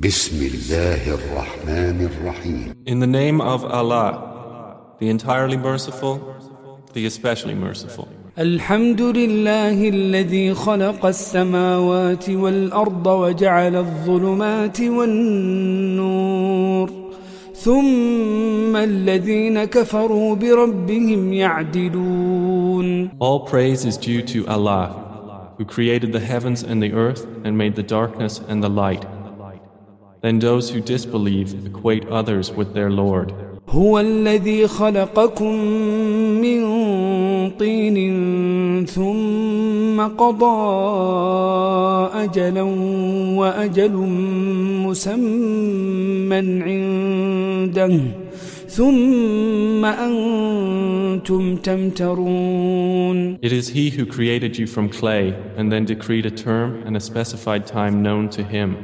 In the name of Allah, the entirely merciful, the especially merciful. الحمد لله الذي خلق السماوات والأرض وجعل الظلمات والنور ثم الذين كفروا بربهم يعدلون All praise is due to Allah, who created the heavens and the earth and made the darkness and the light. Then those who disbelieve equate others with their Lord. هو الذي خلقكم من طين ثم قضى أجلا وأجل مسمى عنده ثم أنتم تمترون It is He who created you from clay and then decreed a term and a specified time known to Him.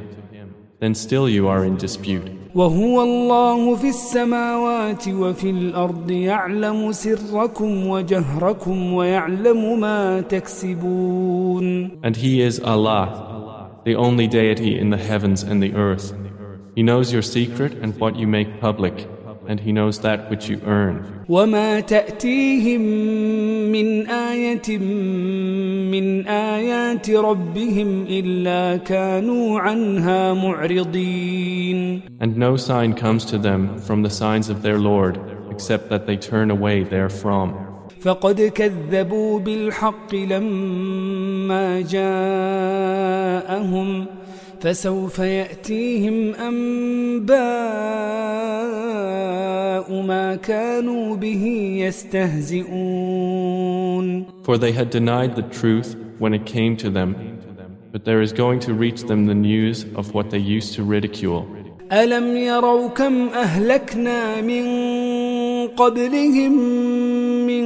Then still you are in dispute. وهو الله في السماوات وفي الأرض يعلم سركم وجهركم ويعلم ما تكسبون And He is Allah, the only deity in the heavens and the earth. He knows your secret and what you make public, and He knows that which you earn. وما تأتيهم من آية من آيات ربهم إلا كانوا عنها معرضين And no sign comes to them from the signs of their Lord, except that they turn away therefrom. فقد كذبوا بالحق لما جاءهم فسوف يأتيهم أنباء ما كانوا به يستهزئون For they had denied the truth when it came to them, but there is going to reach them the news of what they used to ridicule. ألم يروا كم أهلكنا من قبلهم من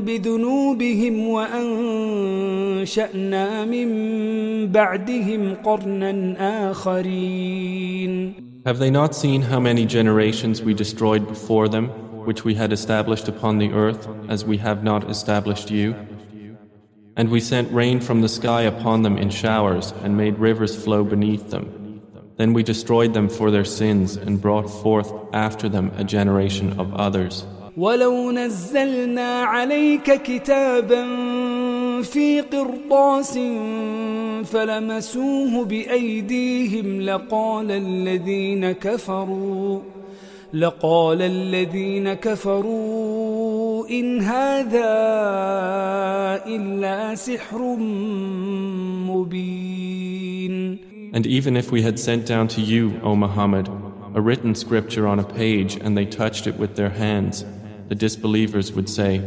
بذنوبهم وأنشأنا من بعدهم قرنا آخرين Have they not seen how many generations we destroyed before them, which we had established upon the earth, as we have not established you? And we sent rain from the sky upon them in showers, and made rivers flow beneath them. Then we destroyed them for their sins, and brought forth after them a generation of others. ولو نزلنا عليك كتابا في قرطاس فلمسوه بأيديهم لقال الذين كفروا لقال الذين كفروا إن هذا إلا سحر مبين And even if we had sent down to you, O Muhammad, a written scripture on a page and they touched it with their hands, the disbelievers would say,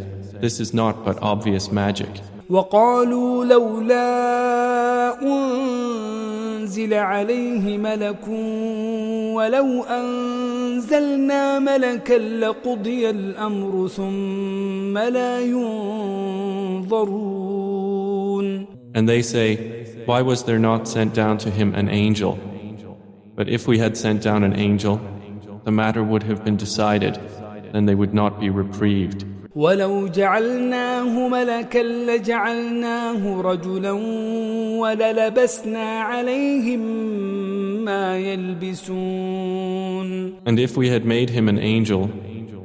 This is not but obvious magic. وقالوا لولا أنزل عليه ملك ولو أنزلنا ملكا لقضي الأمر ثم لا ينظرون And they say, Why was there not sent down to him an angel? But if we had sent down an angel, the matter would have been decided, then they would not be reprieved. ولو جعلناه ملكا لجعلناه رجلا وللبسنا عليهم ما يلبسون And if we had made him an angel,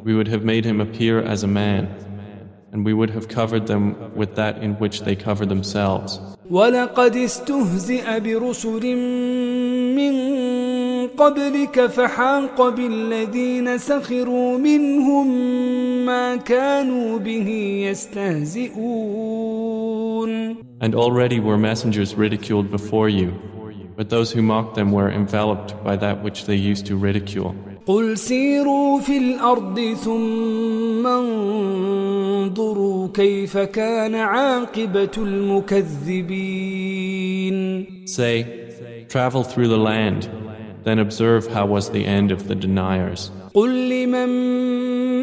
we would have made him appear as a man, and we would have covered them with that in which they cover themselves. ولقد استهزئ برسل من قبلك فحاق بالذين سخروا منهم ما كانوا به يستهزئون And already were messengers ridiculed before you, but those who mocked them were enveloped by that which they used to ridicule. قل سيروا في الأرض ثم انظروا كيف كان عاقبة المكذبين Say, travel through the land, then observe how was the end of the deniers. قل لمن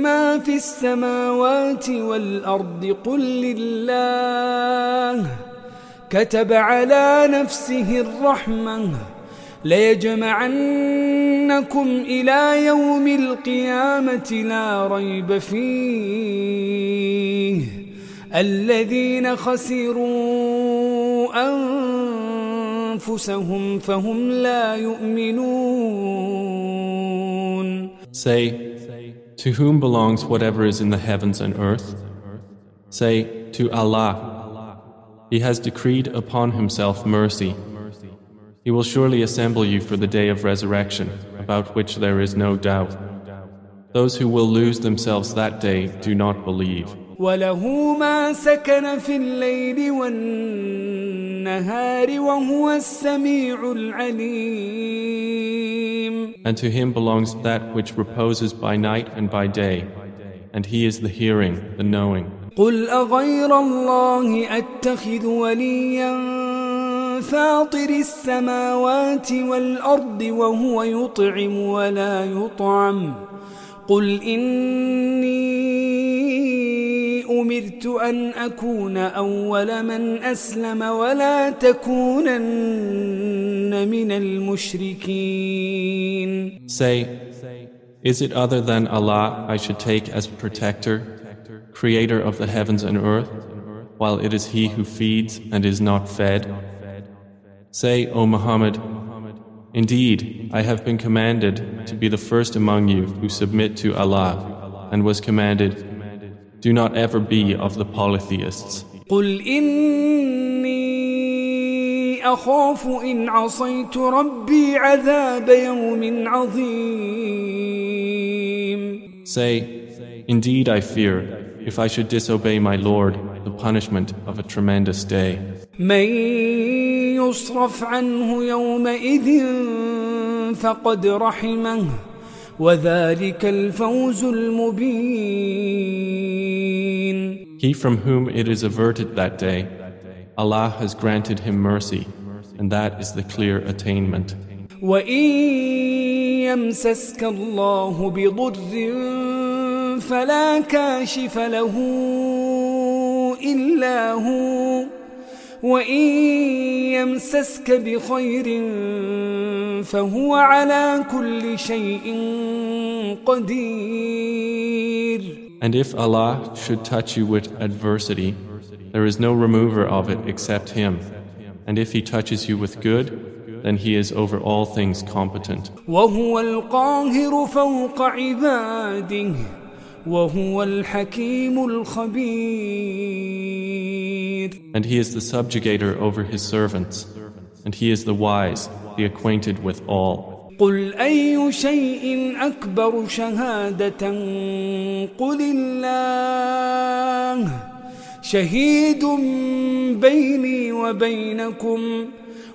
ما في السماوات والأرض قل لله كتب على نفسه الرحمة ليجمعنكم إلى يوم القيامة لا ريب فيه الذين خسروا أنفسهم فهم لا يؤمنون Say, to whom belongs whatever is in the heavens and earth? Say, to Allah. He has decreed upon himself mercy. He will surely assemble you for the day of resurrection, about which there is no doubt. Those who will lose themselves that day do not believe. وله ما سكن في الليل والنهار وهو السميع العليم And to him belongs that which reposes by night and by day, and he is the hearing, the knowing. قل أغير الله أتخذ وليا فاطر السماوات والأرض وهو يطعم ولا يطعم قل إني أمرت أن أكون أول من أسلم ولا تكونن من المشركين Say, is it other than Allah I should take as protector, creator of the heavens and earth, while it is He who feeds and is not fed? Say, O Muhammad, Indeed, I have been commanded to be the first among you who submit to Allah, and was commanded, Do not ever be of the polytheists. قل إني أخاف إن عصيت ربي عذاب يوم عظيم Say, Indeed, I fear, if I should disobey my Lord, the punishment of a tremendous day. يصرف عنه يومئذ فقد رحمه وذلك الفوز المبين He from whom it is averted that day, Allah has granted him mercy, and that is the clear attainment. وإن يمسسك الله بضر فلا كاشف له إلا هو وإن يمسسك بخير فهو على كل شيء قدير And if Allah should touch you with adversity, there is no remover of it except Him. And if He touches you with good, then He is over all things competent. وهو القاهر فوق عباده وهو الحكيم الخبير And He is the subjugator over His servants, and He is the wise, the acquainted with all. قل أي شيء أكبر شهادة قل الله شهيد بيني وبينكم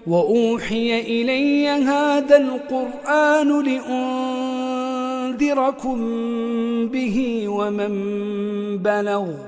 وأوحي إلي هذا القرآن لأنذركم به ومن بلغ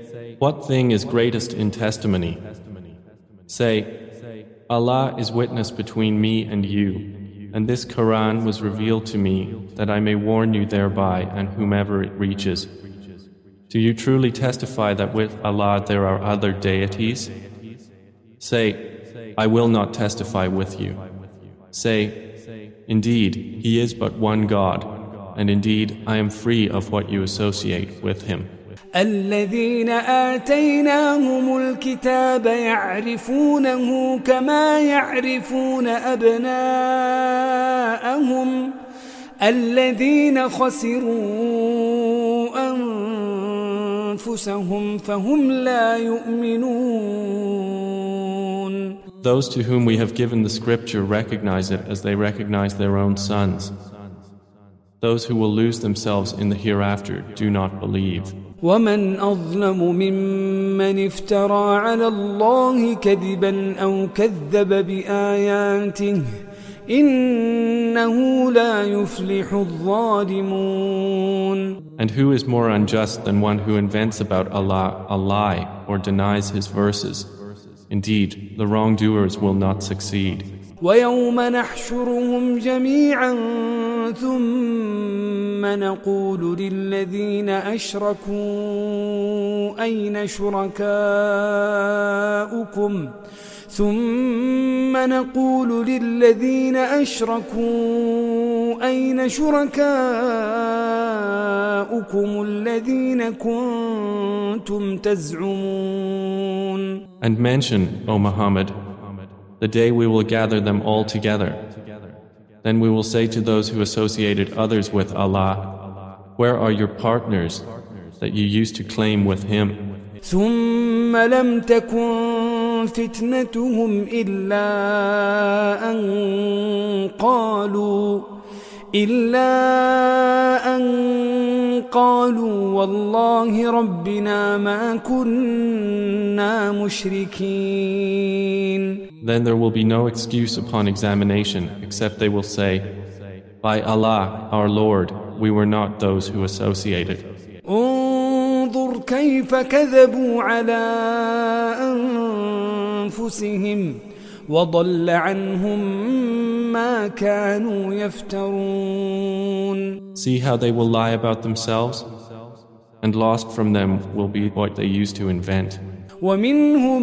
What thing is greatest in testimony? Say, Allah is witness between me and you, and this Quran was revealed to me that I may warn you thereby and whomever it reaches. Do you truly testify that with Allah there are other deities? Say, I will not testify with you. Say, Indeed, He is but one God, and indeed I am free of what you associate with Him. الذين آتيناهم الكتاب يعرفونه كما يعرفون أبناءهم الذين خسروا أنفسهم فهم لا يؤمنون Those to whom we have given the scripture recognize it as they recognize their own sons. Those who will lose themselves in the hereafter do not believe. ومن أظلم ممن افترى على الله كذبا أو كذب بآياته إنه لا يفلح الظالمون And who is more unjust than one who invents about Allah a lie or denies his verses? Indeed, the wrongdoers will not succeed. ويوم نحشرهم جميعا ثم نقول للذين أشركوا أين شركاؤكم ثم نقول للذين أشركوا أين شركاؤكم الذين كنتم تزعمون And mention, O Muhammad, the day we will gather them all together. Then we will say to those who associated others with Allah, Where are your partners that you used to claim with Him? إلا أن قالوا والله ربنا ما كنا مشركين Then there will be no excuse upon examination except they will say, By Allah, our Lord, we were not those who associated. انظر كيف كذبوا على أنفسهم وضل عنهم ما كانوا يفترون See how they will lie about themselves? And lost from them will be what they used to invent. ومنهم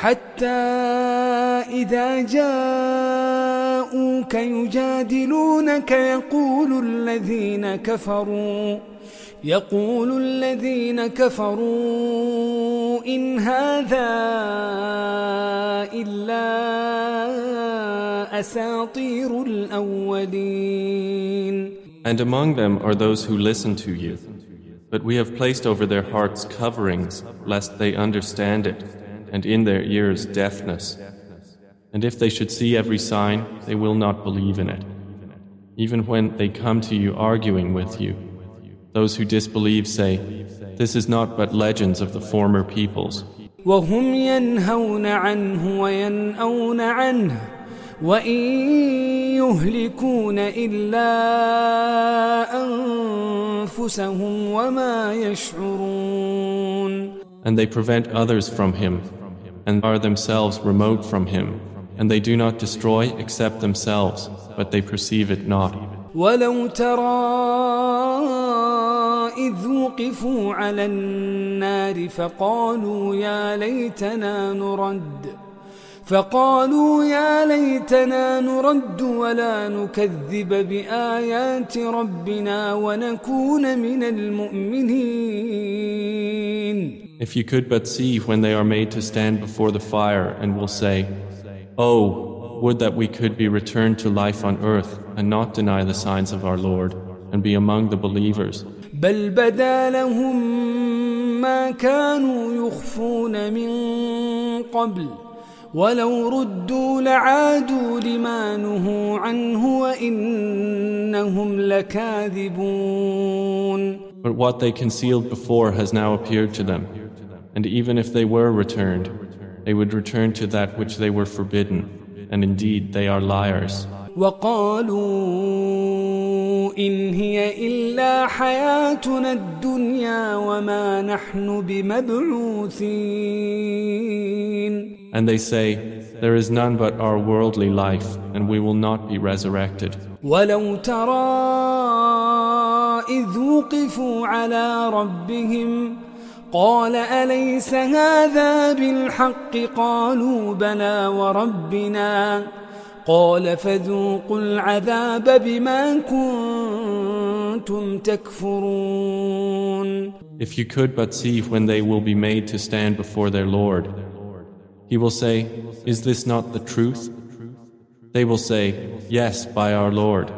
حتى إذا جاءوك يجادلونك يقول الذين كفروا يقول الذين كفروا إن هذا إلا أساطير الأولين And among them are those who listen to you. But we have placed over their hearts coverings, lest they understand it, and in their ears deafness. And if they should see every sign, they will not believe in it. Even when they come to you arguing with you, those who disbelieve say, This is not but legends of the former peoples. وهم ينهون عنه وينأون عنه وإن يهلكون إلا أنفسهم وما يشعرون And they prevent others from him, and are themselves remote from him, and they do not destroy except themselves, but they perceive it not. ولو ترى إذ وقفوا على النار فقالوا يا ليتنا نرد فقالوا يا ليتنا نرد ولا نكذب بآيات ربنا ونكون من المؤمنين If you could but see when they are made to stand before the fire and will say, Oh, would that we could be returned to life on earth and not deny the signs of our Lord and be among the believers. بل بدا لهم ما كانوا يخفون من قبل ولو ردوا لعادوا لما نهوا عنه وإنهم لكاذبون But what they concealed before has now appeared to them. And even if they were returned, they would return to that which they were forbidden. And indeed, they are liars. وقالوا إن هي إلا حياتنا الدنيا وما نحن بمبعوثين And they say, There is none but our worldly life, and we will not be resurrected. ولو ترى إذ وقفوا على ربهم قال أليس هذا بالحق قالوا بلى وربنا قال فذوقوا العذاب بما كنتم تكفرون If you could but see when they will be made to stand before their Lord, He will say, Is this not the truth? They will say, Yes, by our Lord.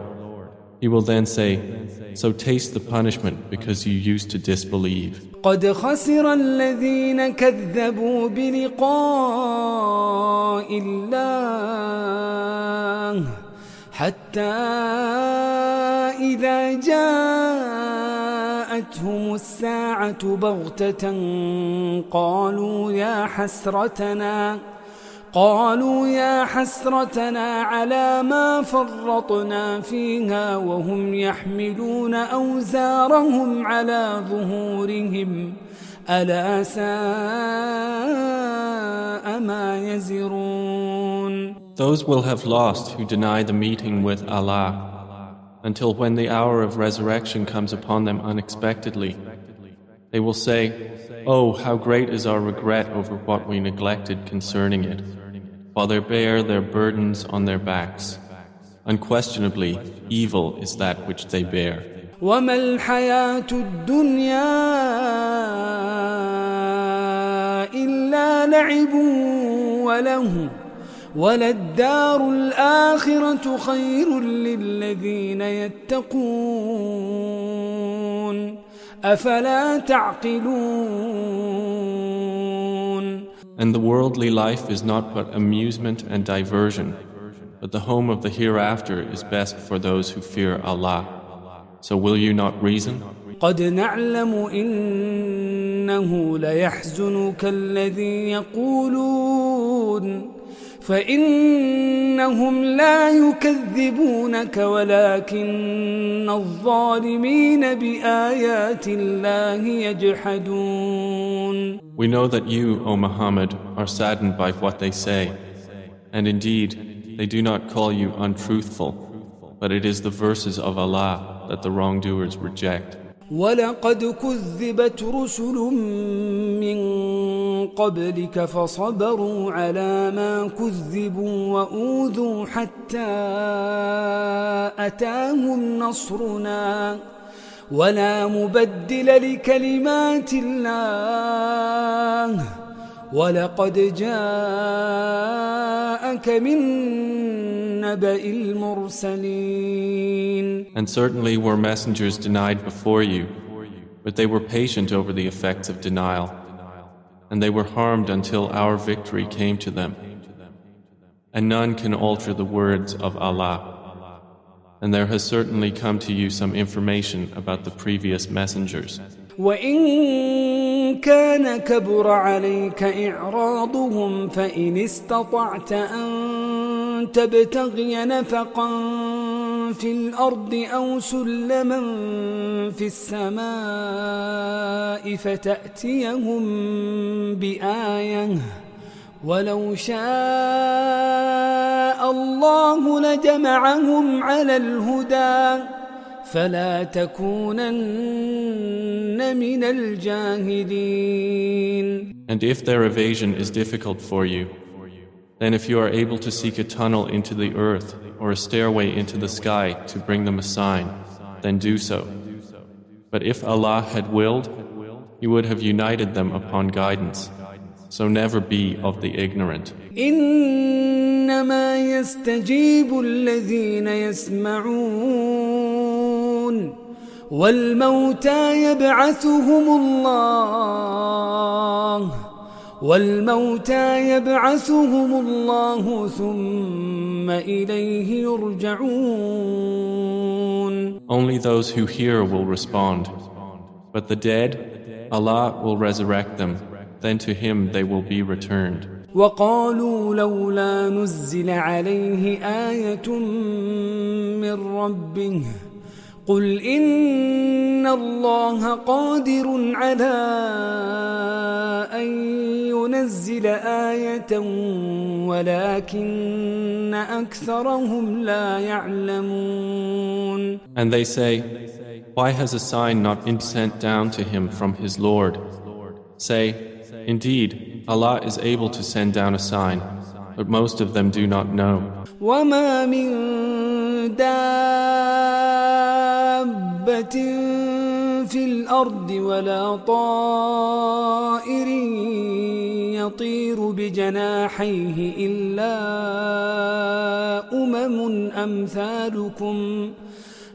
He will then say, So taste the punishment because you used to disbelieve. قد خسر الذين كذبوا بلقاء الله حتى إذا جاءتهم الساعة بغتة قالوا يا حسرتنا قالوا يا حسرتنا على ما فرطنا فيها وهم يحملون أوزارهم على ظهورهم ألا ساء ما يزرون Those will have lost who deny the meeting with Allah until when the hour of resurrection comes upon them unexpectedly. They will say, Oh, how great is our regret over what we neglected concerning it While they bear their burdens on their backs. Unquestionably, evil is that which they bear. الدنيا إلا وله وللدار الآخرة خير للذين يتقون أفلا تعقلون And the worldly life is not but amusement and diversion, but the home of the hereafter is best for those who fear Allah. So will you not reason? قد نعلم إنه ليحزنك الذي يقولون فإنهم لا يكذبونك ولكن الظالمين بآيات الله يجحدون We know that you, O Muhammad, are saddened by what they say. And indeed, they do not call you untruthful, but it is the verses of Allah that the wrongdoers reject. ولقد كذبت رسل من قبلك فصبروا على ما كذبوا وأوذوا حتى أتاهم نصرنا ولا مبدل لكلمات الله ولقد جاءك من نبأ المرسلين And certainly were messengers denied before you, but they were patient over the effects of denial, and they were harmed until our victory came to them. And none can alter the words of Allah. And there has certainly come to you some information about the previous messengers. وإن كان كبر عليك إعراضهم فإن استطعت أن تبتغي نفقا في الأرض أو سلما في السماء فتأتيهم بآية ولو شاء الله لجمعهم على الهدى فلا تكونن من الجاهلين And if their evasion is difficult for you, then if you are able to seek a tunnel into the earth or a stairway into the sky to bring them a sign, then do so. But if Allah had willed, He would have united them upon guidance. So never be of the ignorant. إنما يستجيب الذين يسمعون والموتى يبعثهم الله والموتى يبعثهم الله ثم إليه يرجعون Only those who hear will respond. But the dead, Allah will resurrect them. Then to Him they will be returned. وقالوا لولا نزل عليه آية من ربه قل إن الله قادر على أن ينزل آية ولكن أكثرهم لا يعلمون And they say, Why has a sign not been sent down to him from his Lord? Say, Indeed, Allah is able to send down a sign, but most of them do not know. وما من دابة في الأرض ولا طائر يطير بجناحيه إلا أمم أمثالكم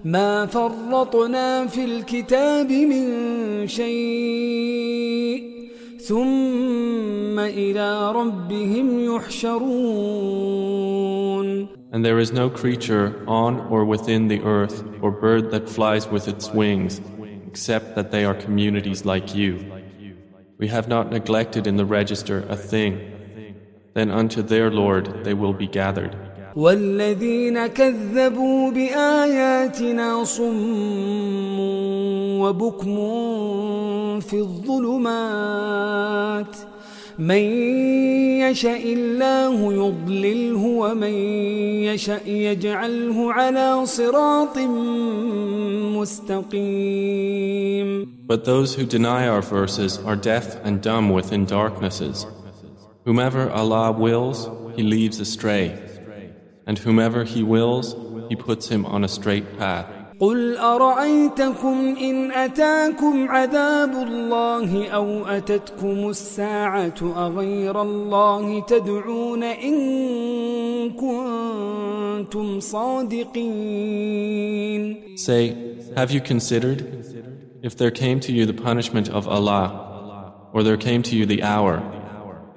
ما فرطنا في الكتاب من شيء ثم إلى ربهم يحشرون And there is no creature on or within the earth or bird that flies with its wings, except that they are communities like you. We have not neglected in the register a thing. Then unto their Lord they will be gathered. والذين كذبوا بآياتنا صم وبكم في الظلمات من يشاء الله يضلله ومن يشاء يجعله على صراط مستقيم But those who deny our verses are deaf and dumb within darknesses. Whomever Allah wills, He leaves astray. And whomever He wills, He puts him on a straight path. قل أرأيتكم إن أتاكم عذاب الله أو أتتكم الساعة أغير الله تدعون إن كنتم صادقين Say, have you considered if there came to you the punishment of Allah, or there came to you the hour,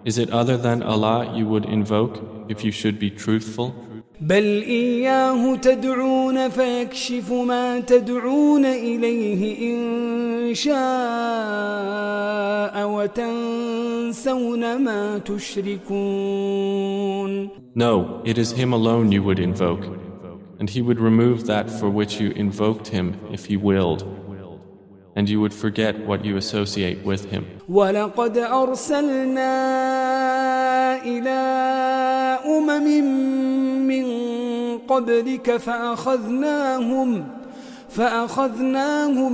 is it other than Allah you would invoke if you should be truthful? بل إياه تدعون فيكشف ما تدعون إليه إن شاء وتنسون ما تشركون No, it is Him alone you would invoke, and He would remove that for which you invoked Him if He willed, and you would forget what you associate with Him. ولقد أرسلنا إلى أمم من قبلك فأخذناهم فأخذناهم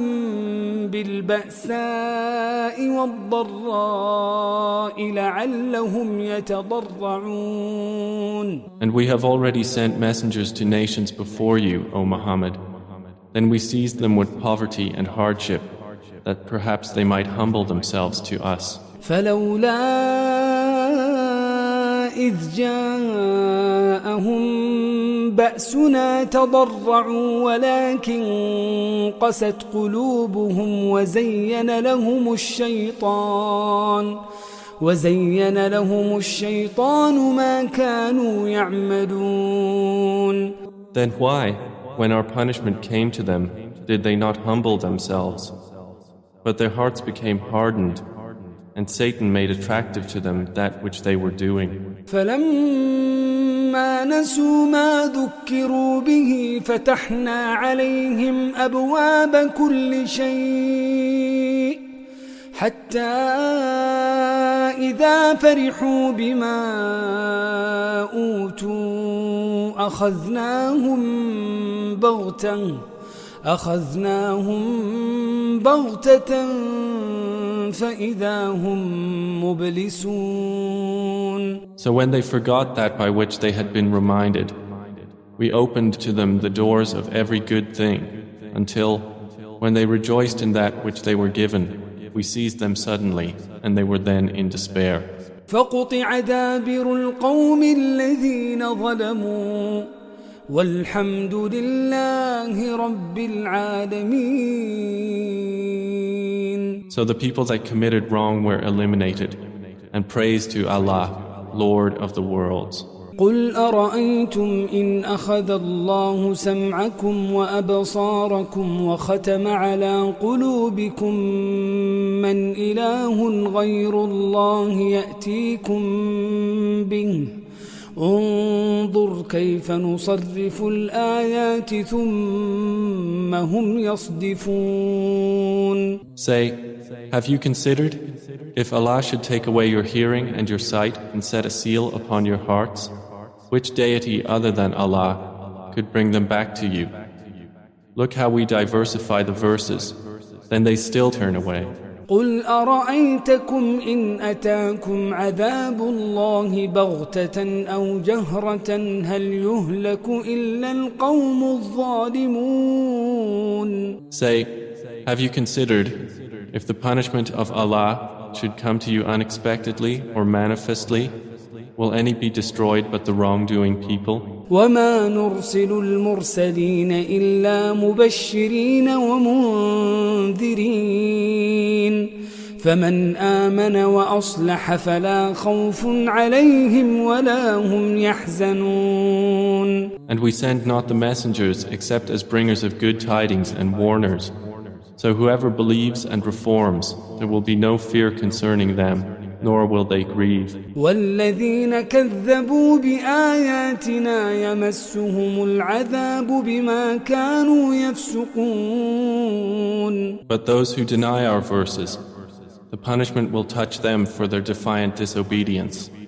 بالبأساء والضراء لعلهم يتضرعون And we have already sent messengers to nations before you, O Muhammad. Then we seized them with poverty and hardship, that perhaps they might humble themselves to us. فلولا إذ جاءهم بأسنا تضرعوا ولكن قست قلوبهم وزين لهم الشيطان وزين لهم الشيطان ما كانوا يعملون Then why, when our punishment came to them, did they not humble themselves? But their hearts became hardened, and Satan made attractive to them that which they were doing. فلما نسوا ما ذكروا به فتحنا عليهم أبواب كل شيء حتى إذا فرحوا بما أوتوا أخذناهم بغتة أخذناهم بغتة فإذا هم مبلسون So when they forgot that by which they had been reminded, we opened to them the doors of every good thing, until, when they rejoiced in that which they were given, we seized them suddenly, and they were then in despair. فقطع دابر القوم الذين ظلموا والحمد لله رب العالمين So the people that committed wrong were eliminated, and praise to Allah, Lord of the worlds. قل أرأيتم إن أخذ الله سمعكم وأبصاركم وختم على قلوبكم من إله غير الله يأتيكم به انظر كيف نصرف الآيات ثم هم يصدفون Say, have you considered if Allah should take away your hearing and your sight and set a seal upon your hearts? Which deity other than Allah could bring them back to you? Look how we diversify the verses, then they still turn away. قل أرأيتكم إن أتاكم عذاب الله بغتة أو جهرة هل يهلك إلا القوم الظالمون Say, Have you considered if the punishment of Allah should come to you unexpectedly or manifestly? Will any be destroyed but the wrongdoing people? وما نرسل المرسلين إلا مبشرين ومنذرين فمن آمن وأصلح فلا خوف عليهم ولا هم يحزنون And we send not the messengers except as bringers of good tidings and warners. So whoever believes and reforms, there will be no fear concerning them, nor will they grieve. والذين كذبوا بآياتنا يمسهم العذاب بما كانوا يفسقون But those who deny our verses, the punishment will touch them for their defiant disobedience.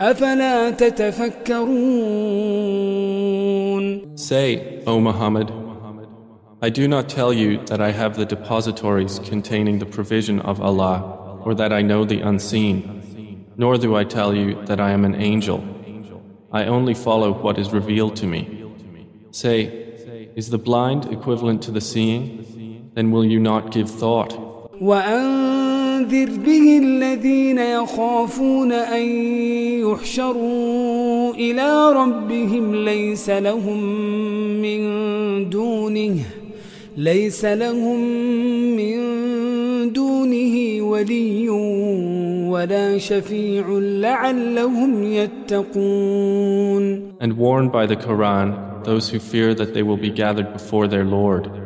أفلا تتفكرون Say, O Muhammad, I do not tell you that I have the depositories containing the provision of Allah, or that I know the unseen, nor do I tell you that I am an angel. I only follow what is revealed to me. Say, is the blind equivalent to the seeing? Then will you not give thought? وأنذر به الذين يخافون أن يحشروا إلى ربهم ليس لهم من دونه ليس لهم من دونه ولي ولا شفيع لعلهم يتقون And warn by the Quran those who fear that they will be gathered before their Lord.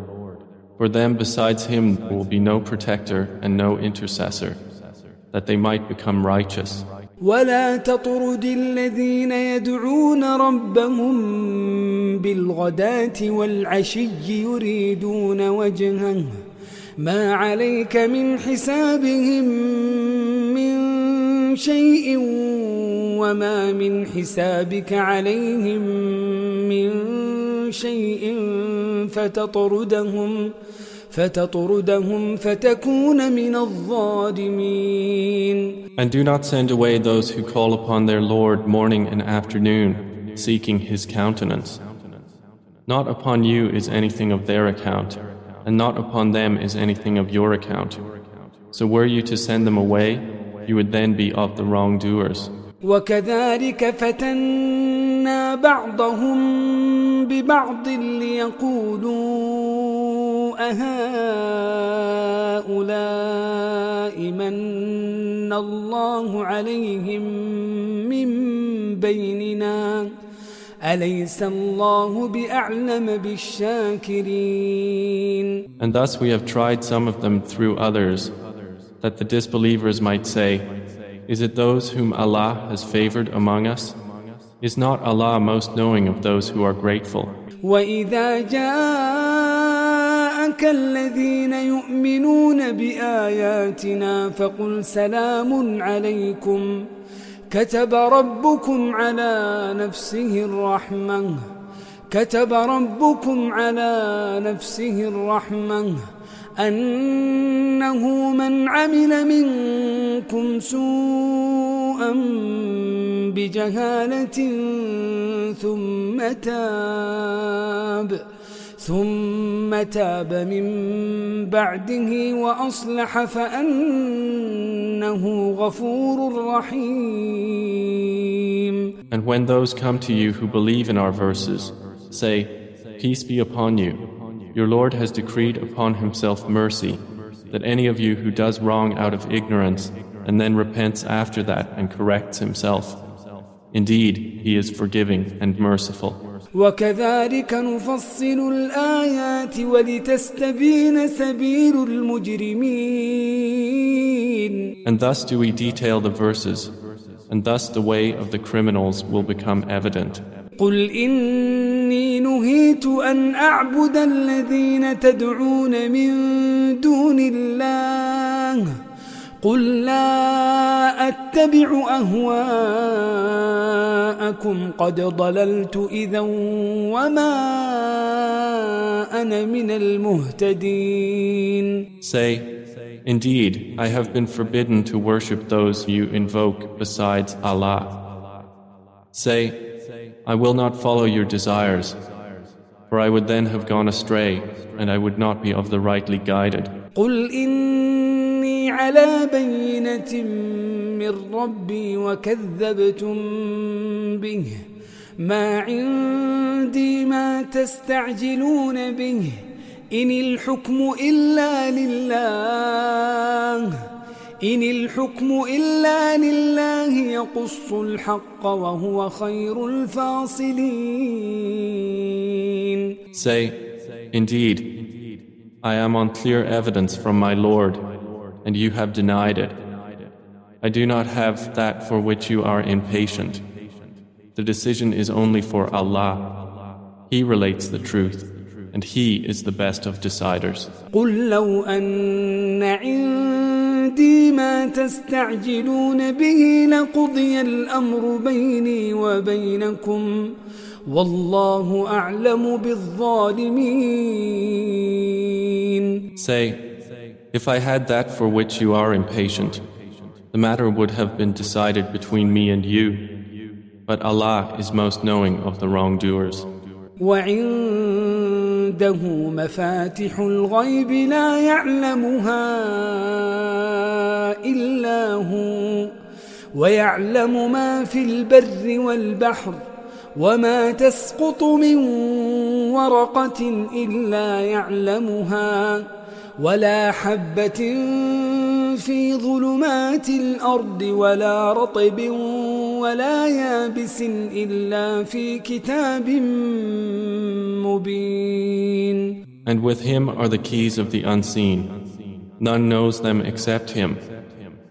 For them besides him there will be no protector and no intercessor, that they might become righteous. ولا تطرد الذين يدعون ربهم بالغداة والعشي يريدون وجهه ما عليك من حسابهم من شيء وما من حسابك عليهم من شيء فتطردهم فتطردهم فتكون من الظالمين And do not send away those who call upon their Lord morning and afternoon, seeking his countenance. Not upon you is anything of their account, and not upon them is anything of your account. So were you to send them away, you would then be of the wrongdoers. وكذلك فتنا بعضهم ببعض ليقولوا أهؤلاء من الله عليهم من بيننا أليس الله بأعلم بالشاكرين And thus we have tried some of them through others, that the disbelievers might say, Is it those whom Allah has favored among us? Is not Allah most knowing of those who are grateful? وإذا جاءك الذين يؤمنون بآياتنا فقل سلام عليكم. كتب ربكم على نفسه الرحمة. كتب ربكم على نفسه الرحمة. أنه من عمل منكم سوءا بجهالة ثم تاب. ثم تاب من بعده وأصلح فأنه غفور رحيم And when those come to you who believe in our verses, say, Peace be upon you. Your Lord has decreed upon himself mercy, that any of you who does wrong out of ignorance and then repents after that and corrects himself. Indeed, he is forgiving and merciful. وكذلك نفصل الآيات ولتستبين سبيل المجرمين And thus do we detail the verses, and thus the way of the criminals will become evident. قل إني نهيت أن أعبد الذين تدعون من دون الله قل لا أتبع أهواءكم قد ضللت إذا وما أنا من المهتدين Say, Indeed, I have been forbidden to worship those you invoke besides Allah. Say, I will not follow your desires, for I would then have gone astray, and I would not be of the rightly guided. قل إني على بينة من ربي وكذبتم به. ما عندي ما تستعجلون به. إن الحكم إلا لله. إن الحكم إلا لله يقص الحق وهو خير الفاصلين. Say, Indeed, I am on clear evidence from my Lord, and you have denied it. I do not have that for which you are impatient. The decision is only for Allah. He relates the truth, and He is the best of deciders. قل لو أن عندي ما تستعجلون به لقضي الأمر بيني وبينكم والله أعلم بالظالمين Say, if I had that for which you are impatient, the matter would have been decided between me and you. But Allah is most knowing of the wrongdoers. وعنده مفاتح الغيب لا يعلمها إلا هو ويعلم ما في البر والبحر وما تسقط من ورقة إلا يعلمها ولا حبة في ظلمات الأرض ولا رطب ولا يابس إلا في كتاب مبين And with him are the keys of the unseen. None knows them except him.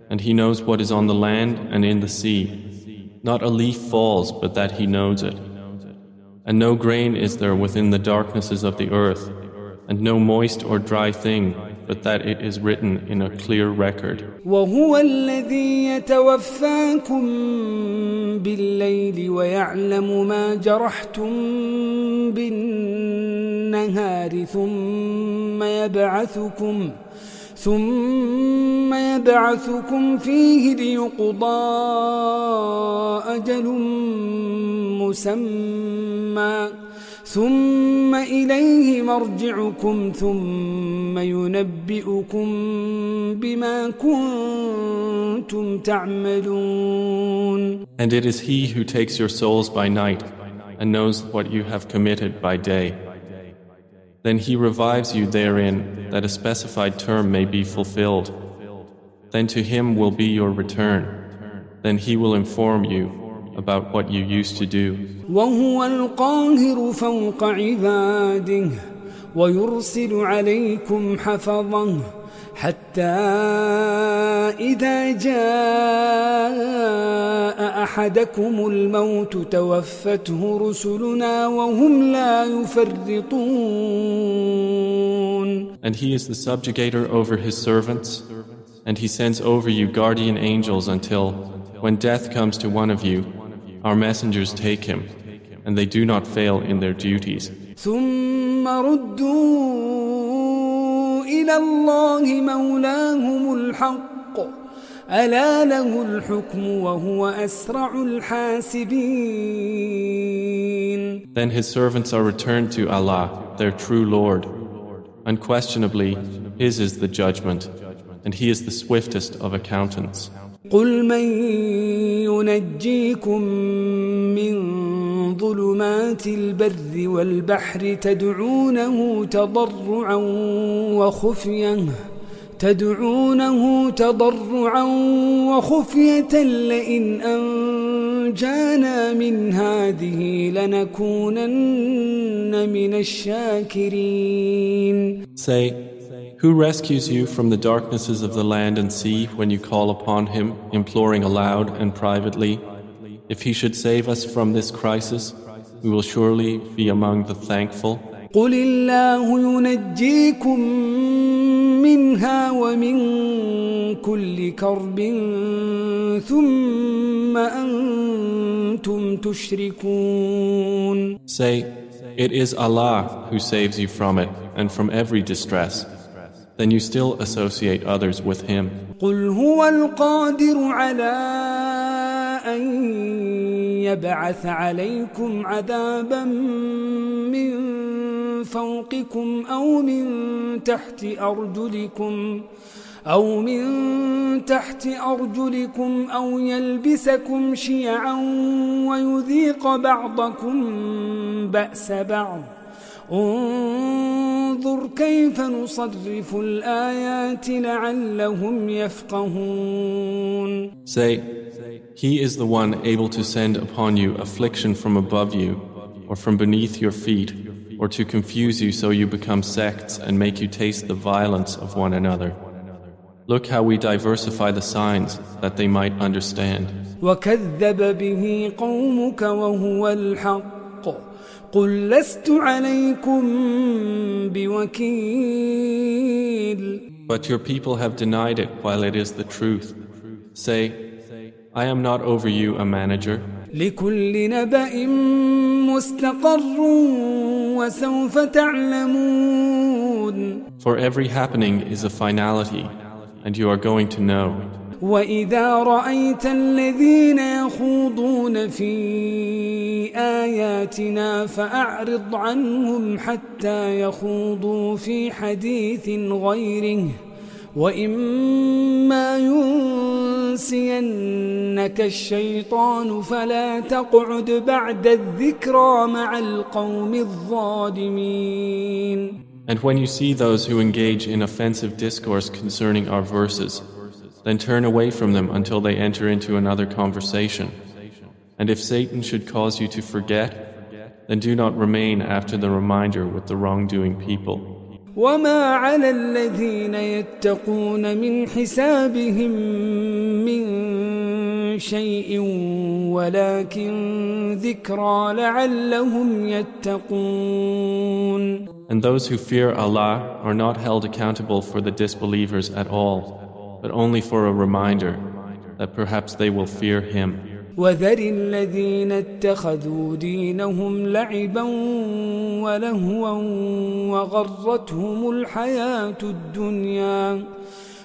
And he knows what is on the land and in the sea. Not a leaf falls but that he knows it. And no grain is there within the darknesses of the earth, and no moist or dry thing but that it is written in a clear record. وهو الذي يتوفاكم بالليل ويعلم ما جرحتم بالنهار ثم يبعثكم ثم يبعثكم فيه ليقضى أجل مسمى ثم إليه مرجعكم ثم ينبئكم بما كنتم تعملون And it is He who takes your souls by night and knows what you have committed by day. Then He revives you therein that a specified term may be fulfilled. Then to Him will be your return. Then He will inform you about what you used to do. وهو القاهر فوق عباده ويرسل عليكم حفظه حتى إذا جاء أحدكم الموت توفته رسلنا وهم لا يفرطون And He is the subjugator over His servants, and He sends over you guardian angels until, when death comes to one of you, our messengers take him, and they do not fail in their duties. Then his servants are returned to Allah, their true Lord. Unquestionably, his is the judgment, and he is the swiftest of accountants. قل من ينجيكم من ظلمات البر والبحر تدعونه تضرعا وخفيه تدعونه تضرعا وخفية لئن أنجانا من هذه لنكونن من الشاكرين. Say, Who rescues you from the darknesses of the land and sea when you call upon Him, imploring aloud and privately? If He should save us from this crisis, we will surely be among the thankful. قل الله ينجيكم منها ومن كل كرب ثم أنتم تشركون Say, it is Allah who saves you from it and from every distress. Then you still associate others with Him. قل هو القادر على أن يبعث عليكم عذابا من فوقكم أو من تحت أرجلكم أو من تحت أرجلكم أو يلبسكم شيعا ويذيق بعضكم بأس بعض انظر كيف نصرف الآيات لعلهم يفقهون Say, He is the one able to send upon you affliction from above you or from beneath your feet or to confuse you so you become sects and make you taste the violence of one another. Look how we diversify the signs that they might understand. وكذب به قومك وهو الحق قل لست عليكم بوكيل But your people have denied it while it is the truth. Say, I am not over you a manager. لكل نبأ مستقر وسوف تعلمون For every happening is a finality, and you are going to know. وإذا رأيت الذين يخوضون في آياتنا فأعرض عنهم حتى يخوضوا في حديث غيره وإما ينسينك الشيطان فلا تقعد بعد الذكرى مع القوم الظالمين And when you see those who engage in offensive discourse concerning our verses, then turn away from them until they enter into another conversation. And if Satan should cause you to forget, then do not remain after the reminder with the wrongdoing people. وما على الذين يتقون من حسابهم من شيء ولكن ذكرى لعلهم يتقون And those who fear Allah are not held accountable for the disbelievers at all, but only for a reminder that perhaps they will fear Him. وذر الذين اتخذوا دينهم لعبا ولهوا وغرتهم الحياة الدنيا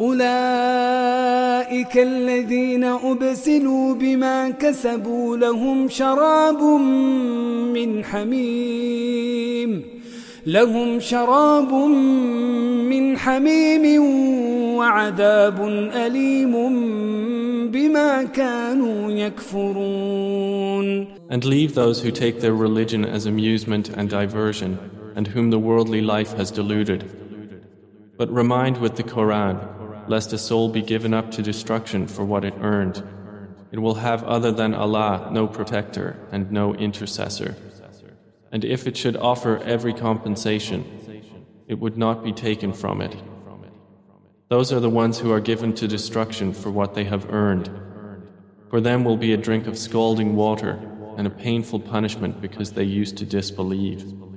أولئك الذين أبسلوا بما كسبوا لهم شراب من حميم لهم شراب من حميم وعذاب أليم بما كانوا يكفرون And leave those who take their religion as amusement and diversion, and whom the worldly life has deluded. But remind with the Koran, lest a soul be given up to destruction for what it earned. It will have other than Allah no protector and no intercessor. And if it should offer every compensation, it would not be taken from it. Those are the ones who are given to destruction for what they have earned. For them will be a drink of scalding water and a painful punishment because they used to disbelieve.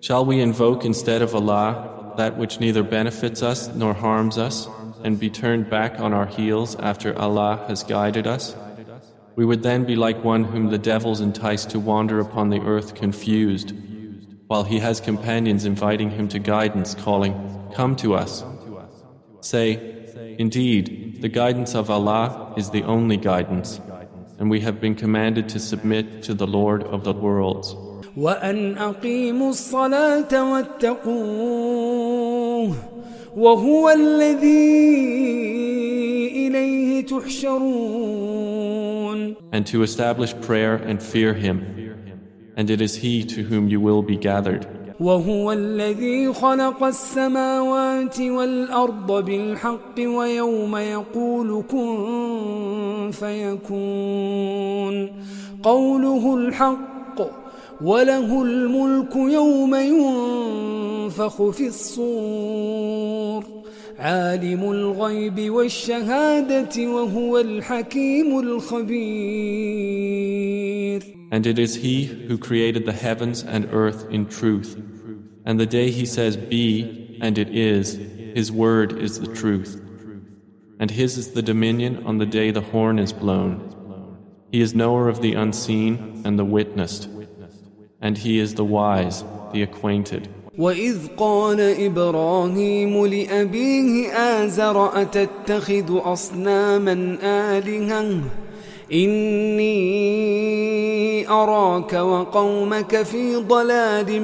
Shall we invoke instead of Allah that which neither benefits us nor harms us, and be turned back on our heels after Allah has guided us? We would then be like one whom the devils entice to wander upon the earth confused, while he has companions inviting him to guidance, calling, Come to us. Say, Indeed, the guidance of Allah is the only guidance, and we have been commanded to submit to the Lord of the worlds. وأن أقيموا الصلاة واتقوه وهو الذي إليه تحشرون. And to establish prayer and fear Him, and it is He to whom you will be gathered. وهو الذي خلق السماوات والأرض بالحق ويوم يقول كن فيكون. قوله الحق وله الملك يوم ينفخ في الصور عالم الغيب والشهادة وهو الحكيم الخبير And it is He who created the heavens and earth in truth. And the day He says, Be, and it is, His word is the truth. And His is the dominion on the day the horn is blown. He is knower of the unseen and the witnessed. And He is the wise, the acquainted. وإذ قال إبراهيم لأبيه آزر أتتخذ أصناما آلهة إني أراك وقومك في ضلال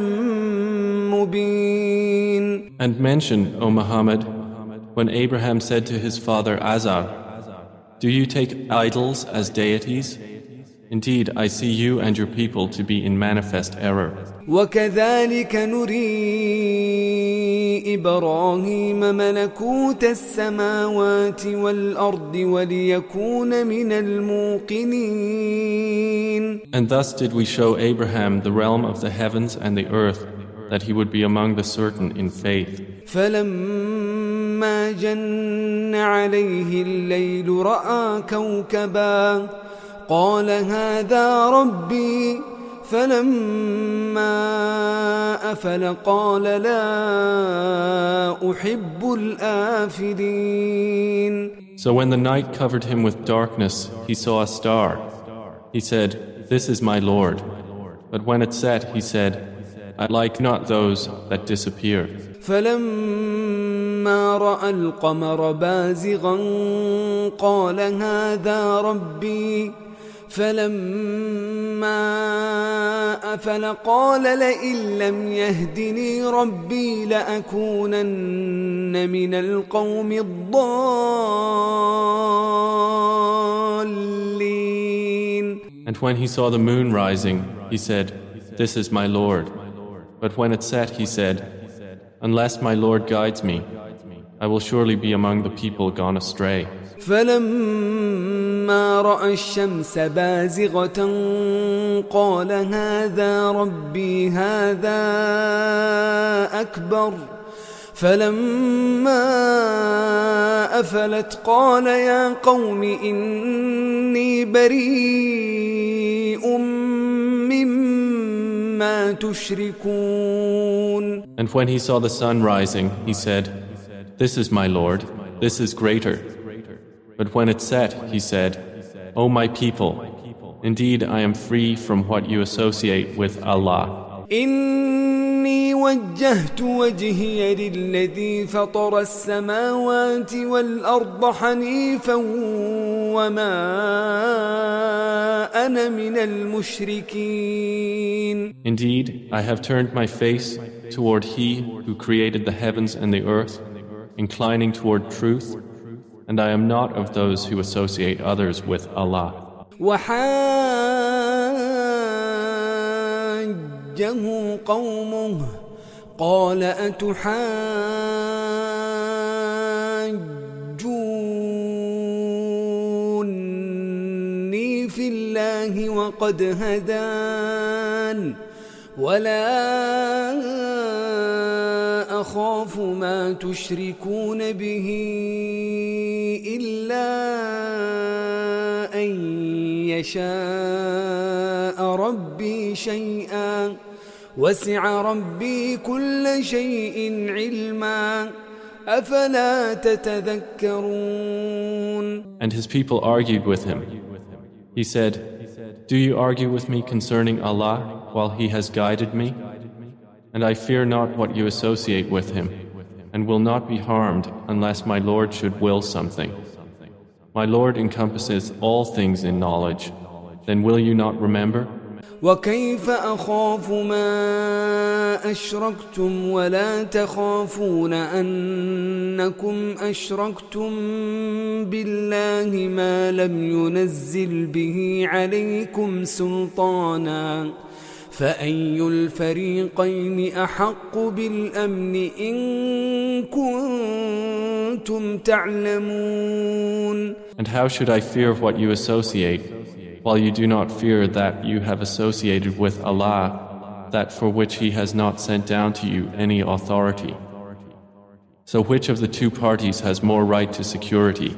مبين And mention, O Muhammad, when Abraham said to his father Azar, Do you take idols as deities? Indeed, I see you and your people to be in manifest error. وكذلك نري إبراهيم ملكوت السماوات والأرض وليكون من الموقنين And thus did we show Abraham the realm of the heavens and the earth, that he would be among the certain in faith. فلما جن عليه الليل رأى كوكبا قال هذا ربي فلما أفل قال لا أحب الآفلين So when the night covered him with darkness, he saw a star. He said, This is my Lord. But when it set, he said, I like not those that disappear. فلما رأى القمر بازغا قال هذا ربي فلما أفل قال لئن لم يهدني ربي لأكونن من القوم الضالين And when he saw the moon rising, he said, This is my Lord. But when it set, he said, Unless my Lord guides me, I will surely be among the people gone astray. فلما رأى الشمس بازغة قال هذا ربي هذا أكبر فلما أفلت قال يا قوم إني بريء مما تشركون And when he saw the sun rising, he said, This is my Lord, this is greater. But when it set, he said, O my people, indeed I am free from what you associate with Allah. إني وجهت وجهي للذي فطر السماوات والأرض حنيفا وما أنا من المشركين Indeed, I have turned my face toward He who created the heavens and the earth, inclining toward truth, and I am not of those who associate others with Allah. وحاجه قومه قال أتحاجوني في الله وقد هدان ولا أخاف ما تشركون به إلا أن يشاء ربي شيئا وسع ربي كل شيء علما أفلا تتذكرون And his people argued with him. He said, Do you argue with me concerning Allah while He has guided me? And I fear not what you associate with Him, and will not be harmed unless my Lord should will something. My Lord encompasses all things in knowledge. Then will you not remember? وكيف أخاف ما أشركتم ولا تخافون أنكم أشركتم بالله ما لم ينزل به عليكم سلطانا فأي الفريقين أحق بالأمن إن كنتم تعلمون And how should I fear what you associate while you do not fear that you have associated with Allah that for which He has not sent down to you any authority. So which of the two parties has more right to security,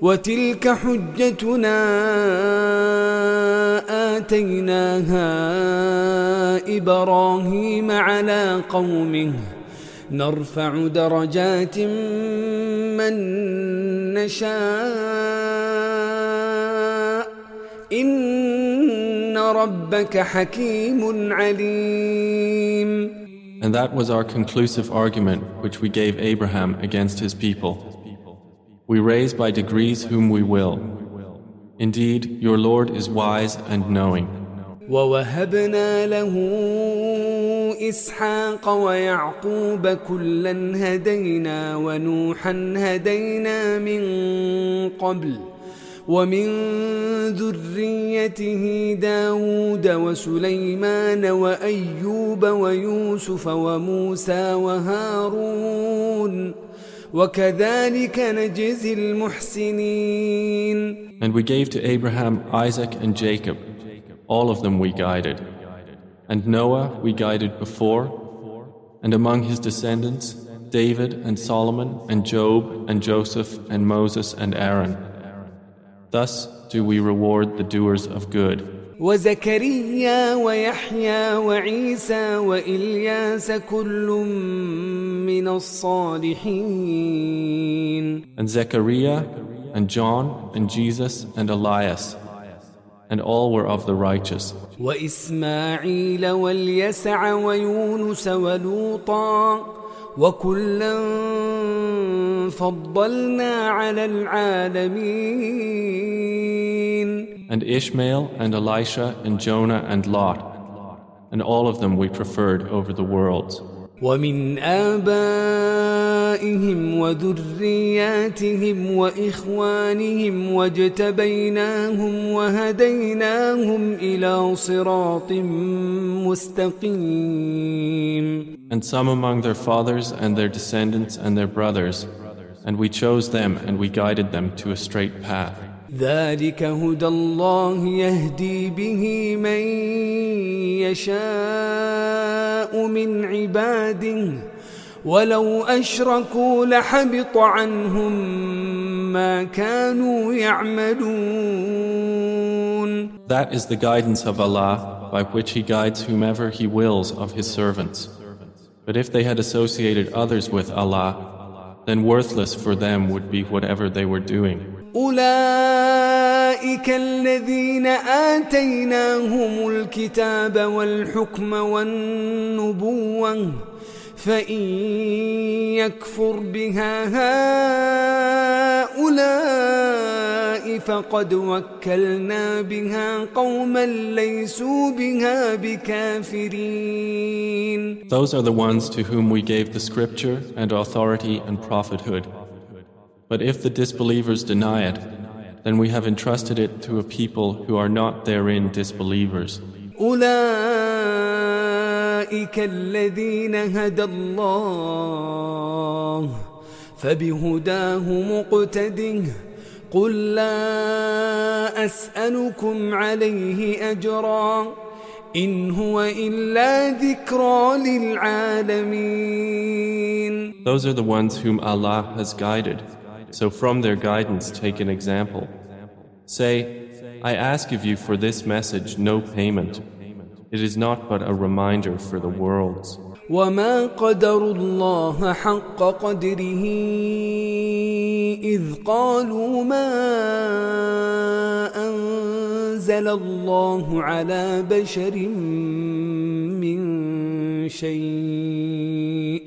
وتلك حجتنا آتيناها إبراهيم على قومه نرفع درجات من نشاء إن ربك حكيم عليم And that was our conclusive argument which we gave Abraham against his people. We raise by degrees whom we will. Indeed, your Lord is wise and knowing. ووهبنا له إسحاق ويعقوب كلا هدينا ونوحا هدينا من قبل ومن ذريته داود وسليمان وأيوب ويوسف وموسى وهارون وكذلك نجزي المحسنين and we gave to Abraham, Isaac, and Jacob. All of them we guided. And Noah we guided before, and among his descendants, David and Solomon and Job and Joseph and Moses and Aaron. Thus do we reward the doers of good. وزكريا ويحيى وعيسى وإلياس كل من الصالحين And Zechariah and John and Jesus and Elias, and all were of the righteous. وإسماعيل واليسع ويونس ولوطا وكلا فضلنا على العالمين And Ishmael and Elisha and Jonah and Lot, and all of them we preferred over the worlds. ومن آبائهم وذرياتهم وإخوانهم واجتبيناهم وهديناهم إلى صراط مستقيم And some among their fathers and their descendants and their brothers, and we chose them and we guided them to a straight path. ذلك هدى الله يهدي به من يشاء من عباده ولو أشركوا لحبط عنهم ما كانوا يعملون That is the guidance of Allah by which He guides whomever He wills of His servants. But if they had associated others with Allah, then worthless for them would be whatever they were doing. أولئك الذين آتيناهم الكتاب والحكم والنبوة فإن يكفر بها هؤلاء فقد وكلنا بها قوما ليسوا بها بكافرين Those are the ones to whom we gave the scripture and authority and prophethood. But if the disbelievers deny it, then we have entrusted it to a people who are not therein disbelievers. أولئك الذين هدى الله فبهداه مقتده قل لا أسألكم عليه أجرا إن هو إلا ذكرى للعالمين Those are the ones whom Allah has guided. So from their guidance take an example. Say, I ask of you for this message no payment. It is not but a reminder for the worlds. وما قدر الله حق قدره إذ قالوا ما أنزل الله على بشر من شيء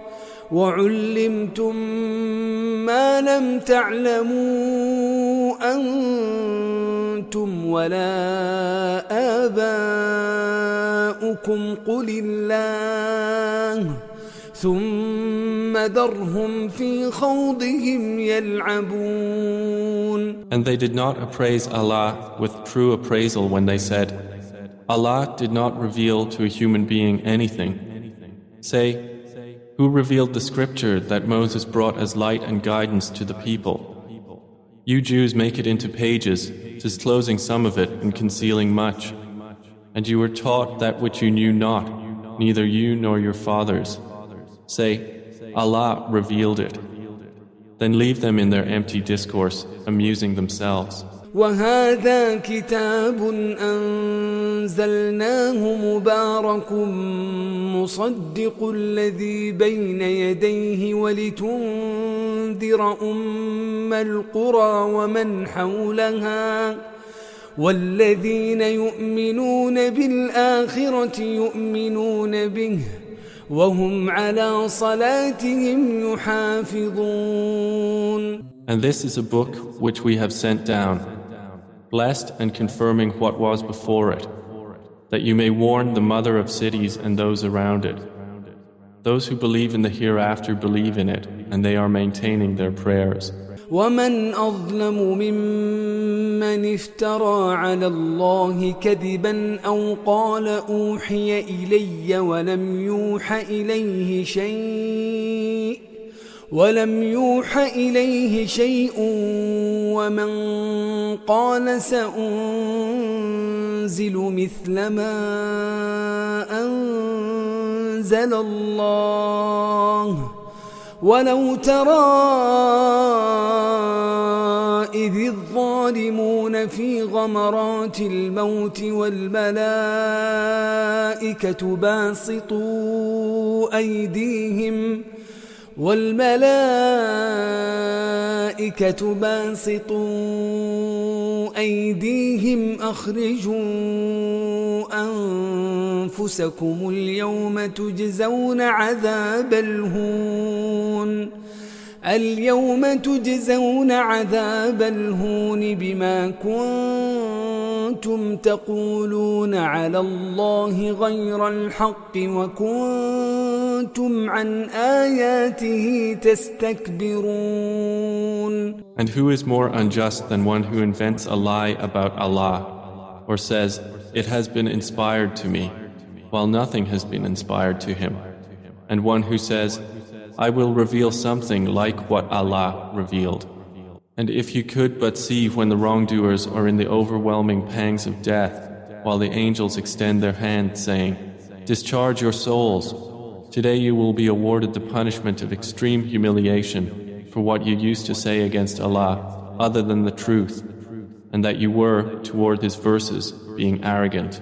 وعلمتم ما لم تعلموا أنتم ولا آباؤكم قل الله ثم درهم في خوضهم يلعبون And they did not appraise Allah with true appraisal when they said, Allah did not reveal to a human being anything. Say, Who revealed the scripture that Moses brought as light and guidance to the people? You Jews make it into pages, disclosing some of it and concealing much. And you were taught that which you knew not, neither you nor your fathers. Say, Allah revealed it. Then leave them in their empty discourse, amusing themselves. وهذا كتاب أنزلناه مبارك مصدق الذي بين يديه ولتنذر أم القرى ومن حولها والذين يؤمنون بالآخرة يؤمنون به وهم على صلاتهم يحافظون. And this is a book which we have sent down, blessed and confirming what was before it, that you may warn the mother of cities and those around it. Those who believe in the hereafter believe in it, and they are maintaining their prayers. ومن أظلم ممن افترى على الله كذبا أو قال أوحي إلي ولم يوح إليه شيء ولم يوح إليه شيء ومن قال سأنزل مثل ما أنزل الله. ولو ترى إذ الظالمون في غمرات الموت والملائكة باسطوا أيديهم والملائكة باسطوا أيديهم أخرجوا أنفسكم اليوم تجزون عذاب الهون اليوم تجزون عذاب الهون بما كنتم تقولون على الله غير الحق وكنتم عن آياته تستكبرون And who is more unjust than one who invents a lie about Allah, or says, It has been inspired to me, while nothing has been inspired to him, and one who says, I will reveal something like what Allah revealed. And if you could but see when the wrongdoers are in the overwhelming pangs of death, while the angels extend their hand, saying, Discharge your souls. Today you will be awarded the punishment of extreme humiliation for what you used to say against Allah other than the truth, and that you were, toward His verses, being arrogant.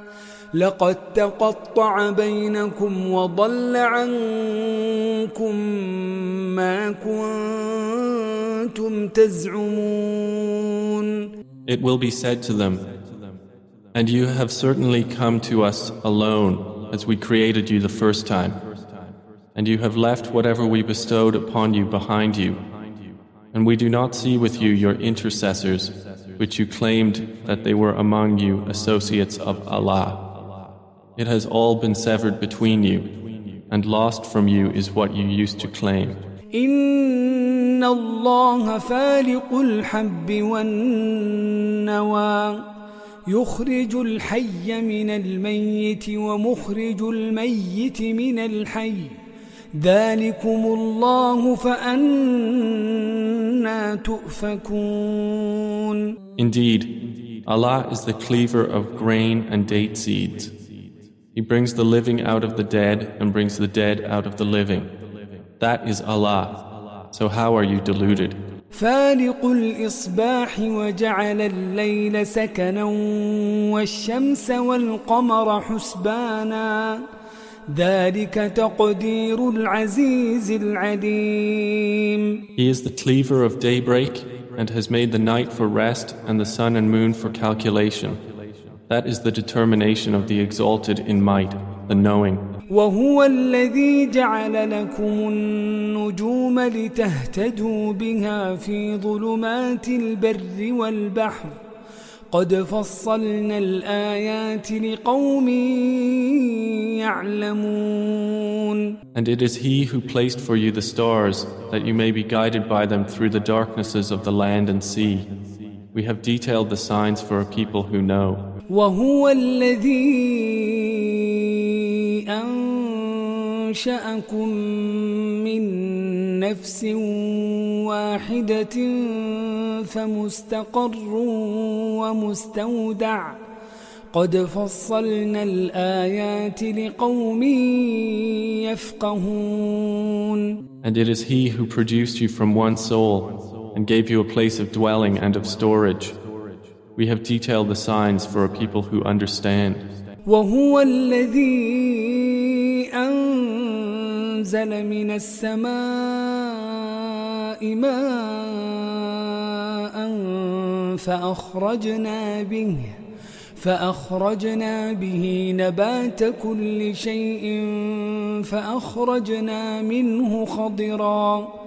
لقد تقطع بينكم وضل عنكم ما كنتم تزعمون It will be said to them, And you have certainly come to us alone as we created you the first time. And you have left whatever we bestowed upon you behind you. And we do not see with you your intercessors, which you claimed that they were among you associates of Allah. It has all been severed between you, and lost from you is what you used to claim. إن الله فالق الحب والنوى يخرج الحي من الميت ومخرج الميت من الحي ذلكم الله فأنا تؤفكون Indeed, Allah is the cleaver of grain and date seeds. He brings the living out of the dead and brings the dead out of the living. That is Allah. So how are you deluded? فالق الإصباح وجعل الليل سكنا والشمس والقمر حسبانا ذلك تقدير العزيز العليم He is the cleaver of daybreak and has made the night for rest and the sun and moon for calculation. That is the determination of the exalted in might, the knowing. وهو الذي جعل لكم النجوم لتهتدوا بها في ظلمات البر والبحر قد فصلنا الآيات لقوم يعلمون And it is He who placed for you the stars that you may be guided by them through the darknesses of the land and sea. We have detailed the signs for a people who know. وهو الذي أنشأكم من نفس واحدة فمستقر ومستودع قد فصلنا الآيات لقوم يفقهون And it is He who produced you from one soul and gave you a place of dwelling and of storage. We have detailed the signs for a people who understand. وهو الذي أنزل من السماء ماء فأخرجنا به فأخرجنا به نبات كل شيء فأخرجنا منه خضراً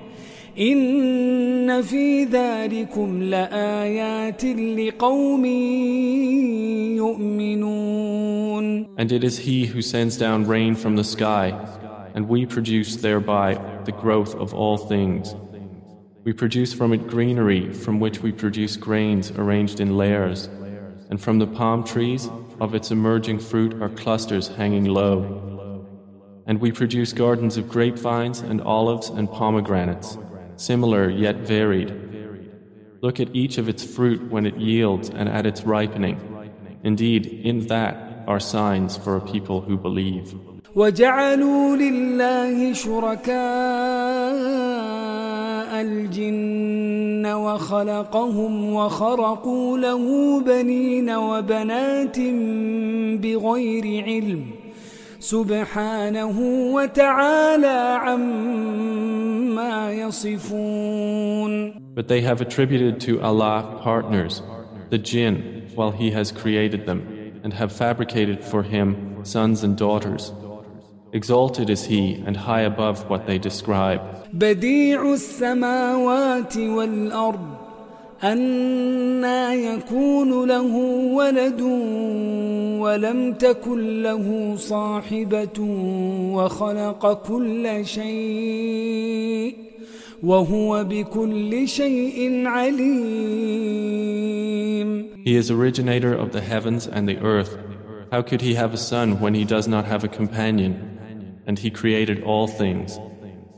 إن في ذلكم لآيات لقوم يؤمنون And it is He who sends down rain from the sky, and we produce thereby the growth of all things. We produce from it greenery, from which we produce grains arranged in layers, and from the palm trees, of its emerging fruit are clusters hanging low. And we produce gardens of grapevines and olives and pomegranates similar yet varied. Look at each of its fruit when it yields and at its ripening. Indeed, in that are signs for a people who believe. وجعلوا لله شركاء الجن وخلقهم وخرقوا له بنين وبنات بغير علم سبحانه وتعالى عما يصفون But they have attributed to Allah partners, the jinn, while He has created them, and have fabricated for Him sons and daughters. Exalted is He and high above what they describe. بديع السماوات والأرض أنا يكون له ولد ولم تكن له صاحبة وخلق كل شيء وهو بكل شيء عليم He is originator of the heavens and the earth. How could he have a son when he does not have a companion? And he created all things.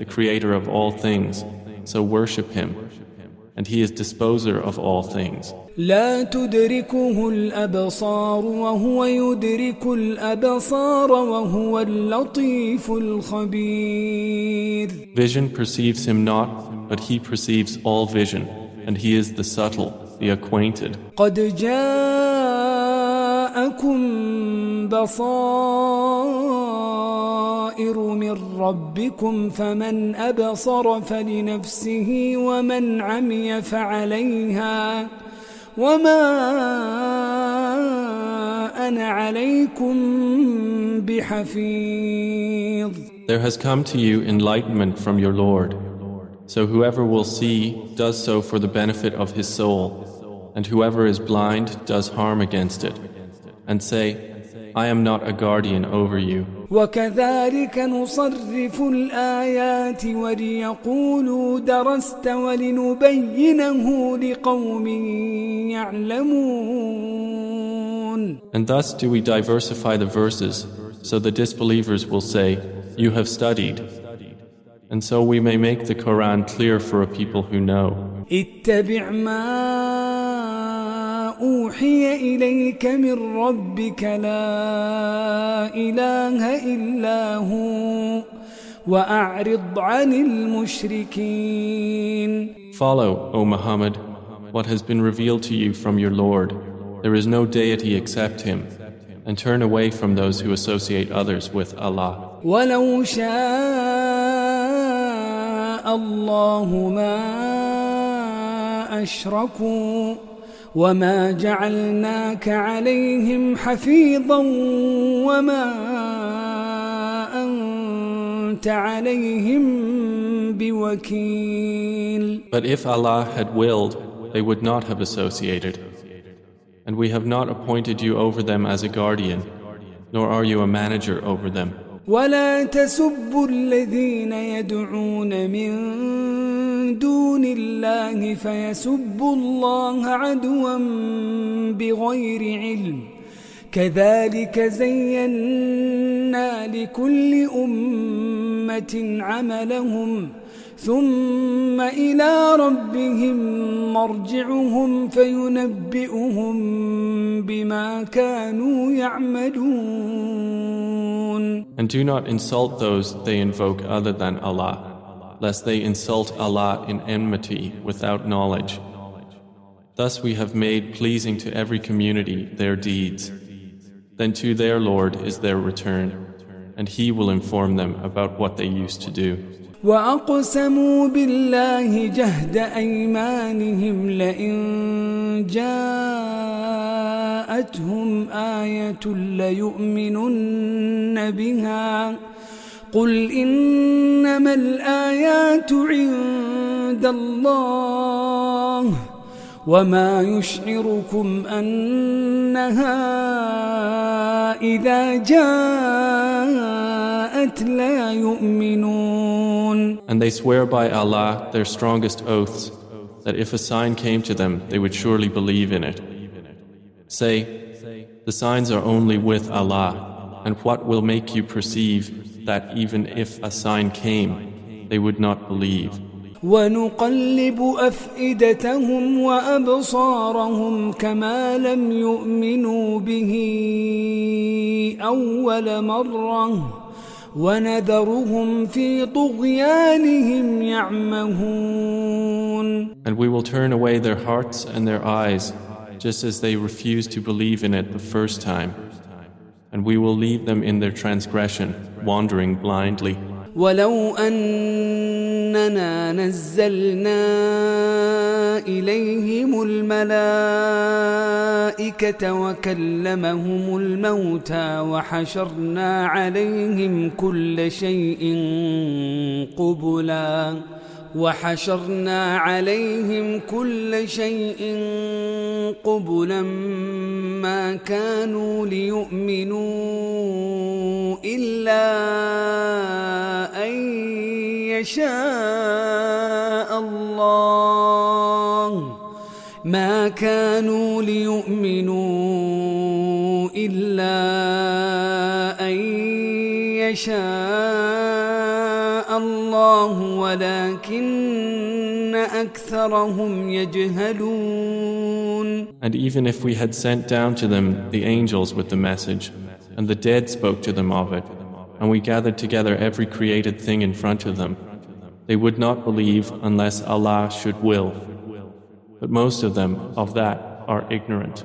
the creator of all things, so worship him. And he is disposer of all things. لا تدركه الأبصار وهو يدرك الأبصار وهو اللطيف الخبير Vision perceives him not, but he perceives all vision, and he is the subtle, the acquainted. قد جاءكم بصائر من ربكم فمن أبصر فلنفسه ومن عمي فعليها وما أنا عليكم بحفيظ There has come to you enlightenment from your Lord. So whoever will see does so for the benefit of his soul, and whoever is blind does harm against it. And say, I am not a guardian over you. وكذلك نصرف الآيات وليقولوا درست ولنبينه لقوم يعلمون And thus do we diversify the verses, so the disbelievers will say, You have studied. And so we may make the Quran clear for a people who know. اتبع ما أوحي إليك من ربك لا إله إلا هو وأعرض عن المشركين Follow, O Muhammad, what has been revealed to you from your Lord. There is no deity except Him, and turn away from those who associate others with Allah. ولو شاء الله ما أشركوا وما جعلناك عليهم حفيظا وما أنت عليهم بوكيل But if Allah had willed, they would not have associated. And we have not appointed you over them as a guardian, nor are you a manager over them. ولا تسبوا الذين يدعون من دون الله فيسبوا الله عدوا بغير علم. كذلك زينا لكل أمة عملهم ثم إلى ربهم مرجعهم فينبئهم بما كانوا يعملون. And do not insult those they invoke other than Allah, lest they insult Allah in enmity without knowledge. Thus we have made pleasing to every community their deeds. Then to their Lord is their return, and He will inform them about what they used to do. وأقسموا بالله جهد أيمانهم لئن جاءتهم آية ليؤمنن بها قل إنما الآيات عند الله وما يشعركم أنها إذا جاءت لا يؤمنون And they swear by Allah their strongest oaths that if a sign came to them, they would surely believe in it. Say, the signs are only with Allah, and what will make you perceive that even if a sign came, they would not believe. ونقلب أفئدتهم وأبصارهم كما لم يؤمنوا به أول مرة ونذرهم في طغيانهم يعمهون And we will turn away their hearts and their eyes, just as they refused to believe in it the first time. And we will leave them in their transgression, wandering blindly. ولو أننا نزلنا إليهم الملائكة وكلمهم الموتى وحشرنا عليهم كل شيء قبلاً وحشرنا عليهم كل شيء قبلا ما كانوا ليؤمنوا إلا أن يشاء الله. ما كانوا ليؤمنوا إلا أن يشاء الله ولكن أكثرهم يجهلون And even if we had sent down to them the angels with the message, and the dead spoke to them of it, and we gathered together every created thing in front of them, they would not believe unless Allah should will. But most of them of that are ignorant.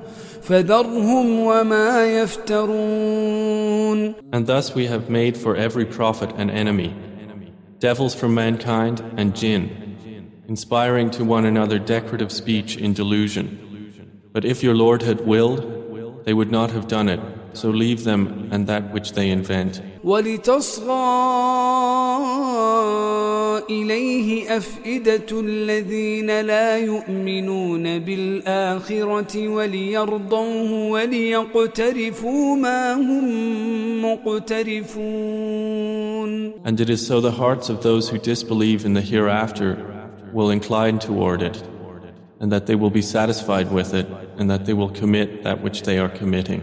فذرهم وما يفترون And thus we have made for every prophet an enemy, devils from mankind and jinn, inspiring to one another decorative speech in delusion. But if your Lord had willed, they would not have done it, so leave them and that which they invent. إليه أفئدة الذين لا يؤمنون بالآخرة وليرضوه وليقترفوا ما هم مقترفون And it is so the hearts of those who disbelieve in the hereafter will incline toward it, and that they will be satisfied with it, and that they will commit that which they are committing.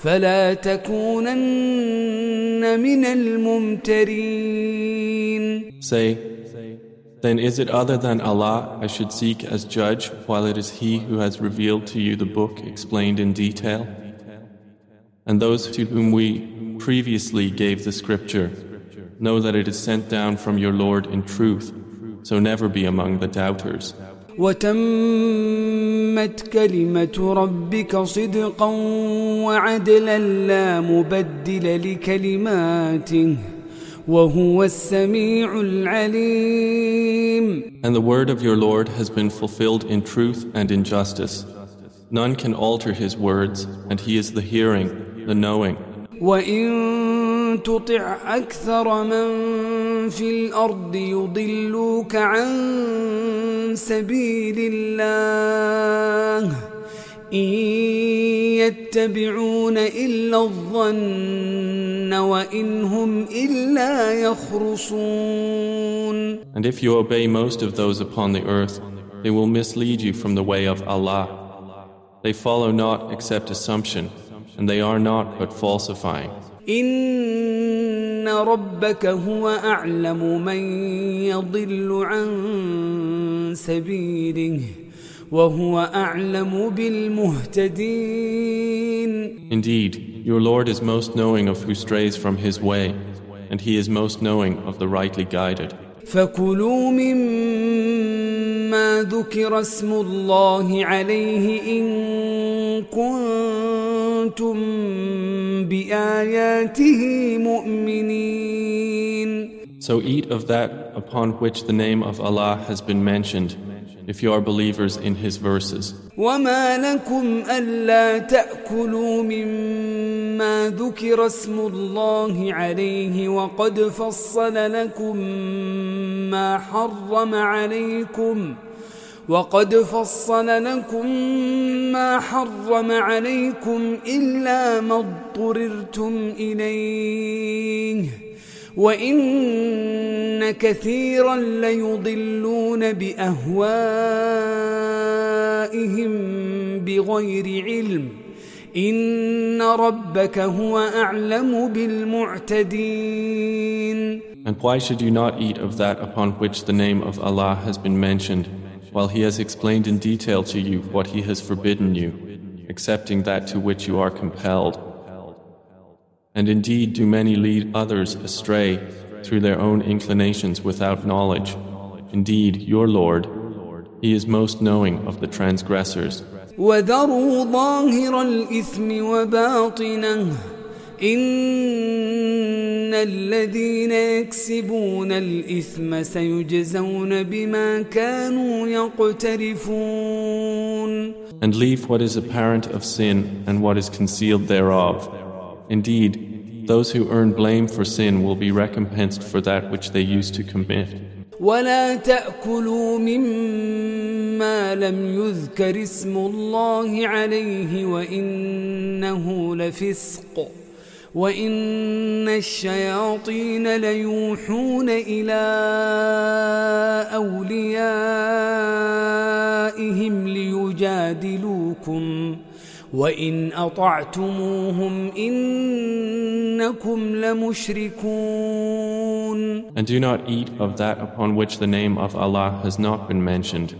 فلا تكونن من الممترين Say, then is it other than Allah I should seek as judge while it is He who has revealed to you the book explained in detail? And those to whom we previously gave the scripture know that it is sent down from your Lord in truth, so never be among the doubters. وتمت كلمة ربك صدقا وعدلا لا مبدل لكلماته وهو السميع العليم And the word of your Lord has been fulfilled in truth and in justice. None can alter his words, and he is the hearing, the knowing. وإن تطع أكثر من في الأرض يضلوك عن سبيل الله إن يتبعون إلا الظن وإن هم إلا يخرصون And if you obey most of those upon the earth, they will mislead you from the way of Allah. They follow not except assumption, and they are not but falsifying. إن ربك هو أعلم من يضل عن سبيله وهو أعلم بالمهتدين Indeed, your Lord is most knowing of who strays from his way, and he is most knowing of the rightly guided. فكلوا مما ذكر اسم الله عليه إن كنتم بآياته مؤمنين So eat of that upon which the name of Allah has been mentioned, if you are believers in His verses. وما لكم ألا تأكلوا مما ذكر اسم الله عليه وقد فصل لكم ما حرم عليكم وقد فصل لكم ما حرم عليكم إلا ما اضطررتم إليه. وإن كثيرا ليضلون بأهوائهم بغير علم. إن ربك هو أعلم بالمعتدين. And why should you not eat of that upon which the name of Allah has been mentioned, while He has explained in detail to you what He has forbidden you, excepting that to which you are compelled? And indeed do many lead others astray through their own inclinations without knowledge. Indeed, your Lord, He is most knowing of the transgressors. وذروا ظاهر الإثم وباطنه إن الذين يكسبون الإثم سيجزون بما كانوا يقترفون And leave what is apparent of sin and what is concealed thereof. Indeed, those who earn blame for sin will be recompensed for that which they used to commit. ولا تأكلوا مما لم يذكر اسم الله عليه وإنه لفسق وإن الشياطين ليوحون إلى أوليائهم ليجادلوكم وإن أطعتموهم إنكم لمشركون And do not eat of that upon which the name of Allah has not been mentioned,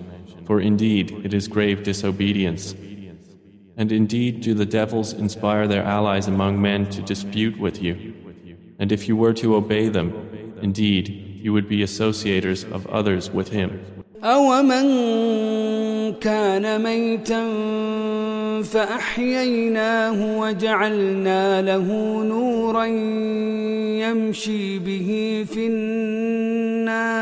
for indeed it is grave disobedience. And indeed do the devils inspire their allies among men to dispute with you. And if you were to obey them, indeed you would be associators of others with him. أومن كان ميتا فأحييناه وجعلنا له نورا يمشي به في الناس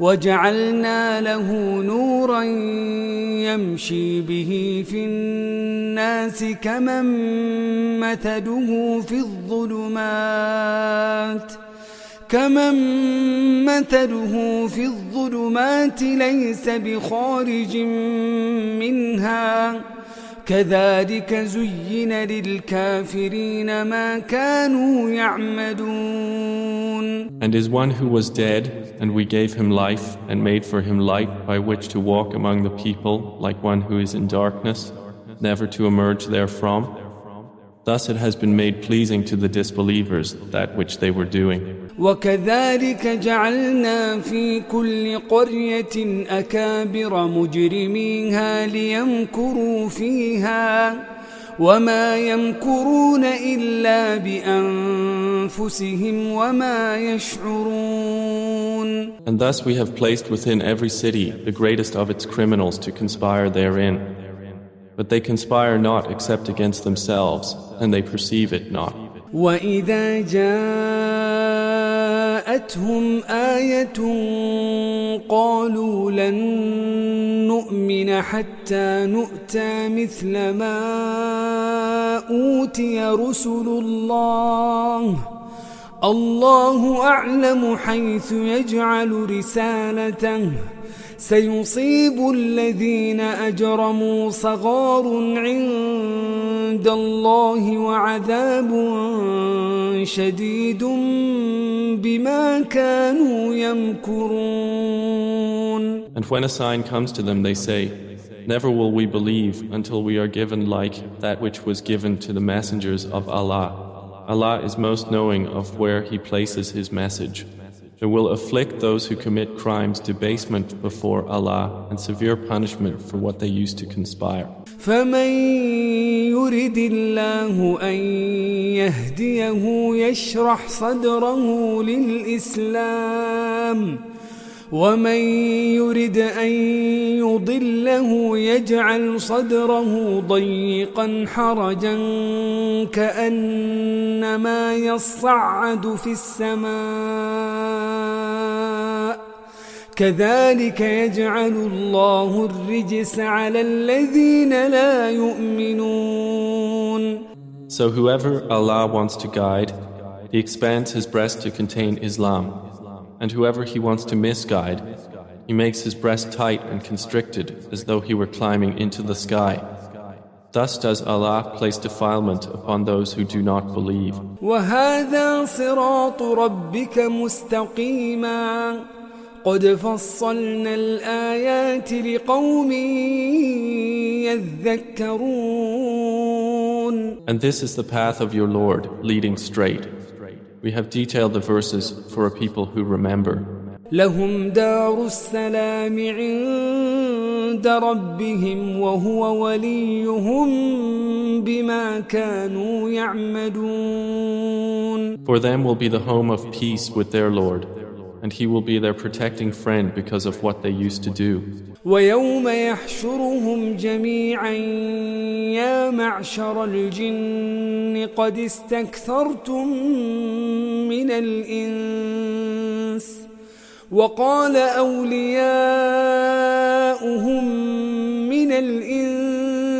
وجعلنا له نورا يمشي به في الناس كمن مثله في الظلمات كمن مثله في الظلمات ليس بخارج منها كذلك زين للكافرين ما كانوا يعملون And is one who was dead, and we gave him life and made for him light by which to walk among the people like one who is in darkness, never to emerge therefrom. Thus it has been made pleasing to the disbelievers that which they were doing. وكذلك جعلنا في كل قرية أكابر مجرميها ليمكروا فيها وما يمكرون إلا بأنفسهم وما يشعرون And thus we have placed within every city the greatest of its criminals to conspire therein. But they conspire not except against themselves, and they perceive it not. وإذا جاءتهم آية قالوا لن نؤمن حتى نؤتى مثل ما أوتي رسل الله الله أعلم حيث يجعل رسالته سيصيب الذين أجرموا صغار عند الله وعذاب شديد بما كانوا يمكرون And when a sign comes to them, they say, Never will we believe until we are given like that which was given to the messengers of Allah. Allah is most knowing of where He places His message. It will afflict those who commit crimes debasement before Allah and severe punishment for what they used to conspire. فمن يرد الله أن يهديه يشرح صدره للإسلام ومن يرد أن يضله يجعل صدره ضيقا حرجا كأنما يصعد في السماء كذلك يجعل الله الرجس على الذين لا يؤمنون So whoever Allah wants to guide, He expands his breast to contain Islam. And whoever He wants to misguide, He makes his breast tight and constricted as though he were climbing into the sky. Thus does Allah place defilement upon those who do not believe. وهذا صراط ربك مستقيما قد فصلنا الآيات لقوم يذكرون And this is the path of your Lord, leading straight. We have detailed the verses for a people who remember. لهم دار السلام عند ربهم وهو وليهم بما كانوا يعملون For them will be the home of peace with their Lord, and He will be their protecting friend because of what they used to do. ويوم يحشرهم جميعا يا معشر الجن قد استكثرتم من الإنس وقال أولياؤهم من الإنس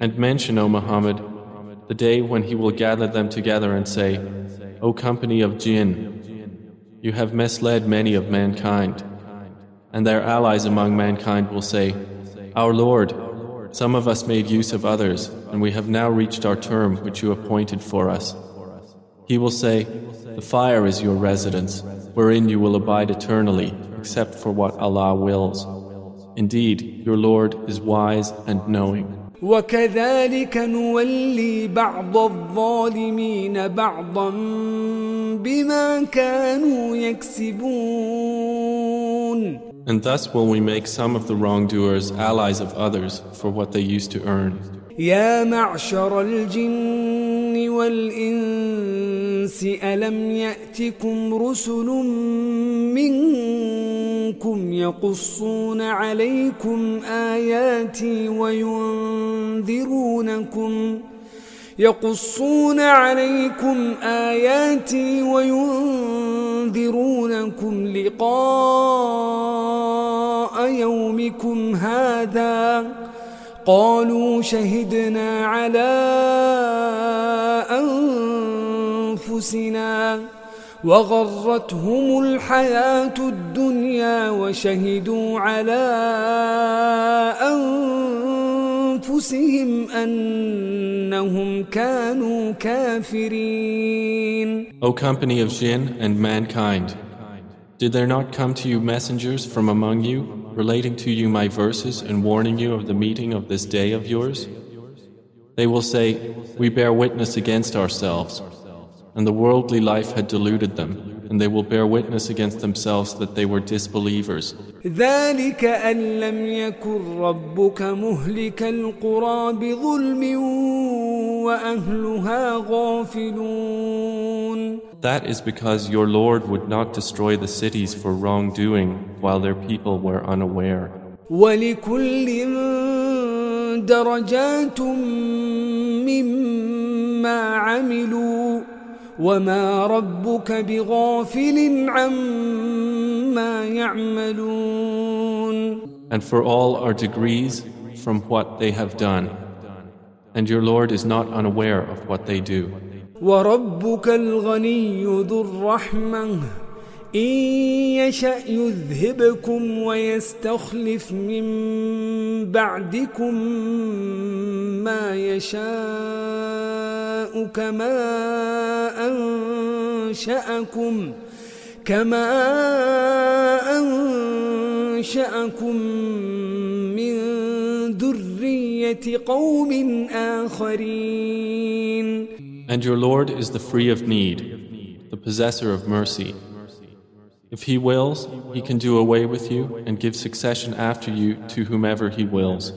And mention, O Muhammad, the day when He will gather them together and say, O company of jinn, you have misled many of mankind. And their allies among mankind will say, Our Lord, some of us made use of others, and we have now reached our term which you appointed for us. He will say, The fire is your residence, wherein you will abide eternally, except for what Allah wills. Indeed, your Lord is wise and knowing. وكذلك نولي بعض الظالمين بعضا بما كانوا يكسبون And thus will we make some of the wrongdoers allies of others for what they used to earn. يا معشر الجن والإنس ألم يأتكم رسل منكم يقصون عليكم آياتي وينذرونكم يقصون عليكم آياتي وينذرونكم لقاء يومكم هذا قالوا شهدنا على أنفسنا وغرتهم الحياة الدنيا وشهدوا على أنفسهم أنهم كانوا كافرين O company of jinn and mankind, did there not come to you messengers from among you, relating to you my verses and warning you of the meeting of this day of yours? They will say, We bear witness against ourselves. And the worldly life had deluded them, and they will bear witness against themselves that they were disbelievers. ذلك أن لم يكن ربك مهلك القرى بظلم وأهلها غافلون That is because your Lord would not destroy the cities for wrongdoing while their people were unaware. ولكل درجات مما عملوا وما ربك بغافل عما يعملون And for all are degrees from what they have done. And your Lord is not unaware of what they do. وربك الغني ذو الرحمة إن يشأ يذهبكم ويستخلف من بعدكم ما يشاء كما أنشأكم كما أنشأكم من ذرية قوم آخرين And your Lord is the free of need, the possessor of mercy. If He wills, He can do away with you and give succession after you to whomever He wills,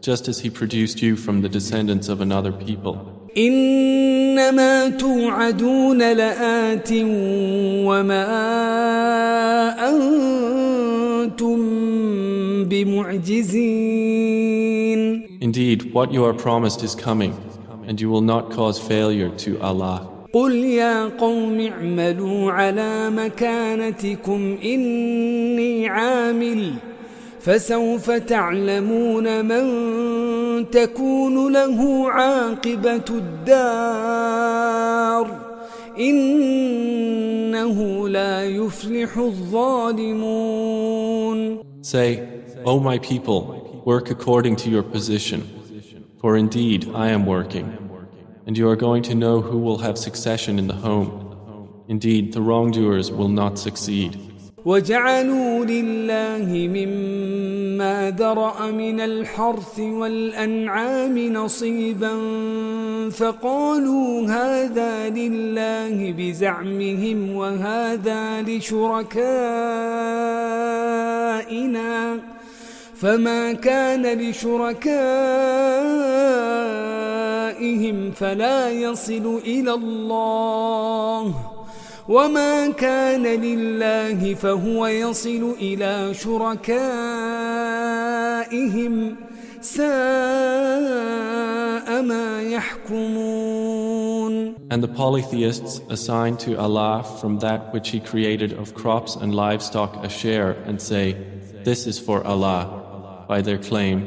just as He produced you from the descendants of another people. إنما توعدون لآت وما أنتم بمعجزين Indeed, what you are promised is coming, and you will not cause failure to Allah. قل يا قوم اعملوا على مكانتكم إني عامل فسوف تعلمون من تكون له عاقبة الدار إنه لا يفلح الظالمون Say, O my people, work according to your position, for indeed I am working, and you are going to know who will have succession in the home. Indeed, the wrongdoers will not succeed. وجعلوا لله مما ذرأ من الحرث والأنعام نصيبا فقالوا هذا لله بزعمهم وهذا لشركائنا فما كان لشركائهم فلا يصل إلى الله وما كان لله فهو يصل إلى شركائهم ساء ما يحكمون And the polytheists assign to Allah from that which He created of crops and livestock a share and say, This is for Allah, by their claim,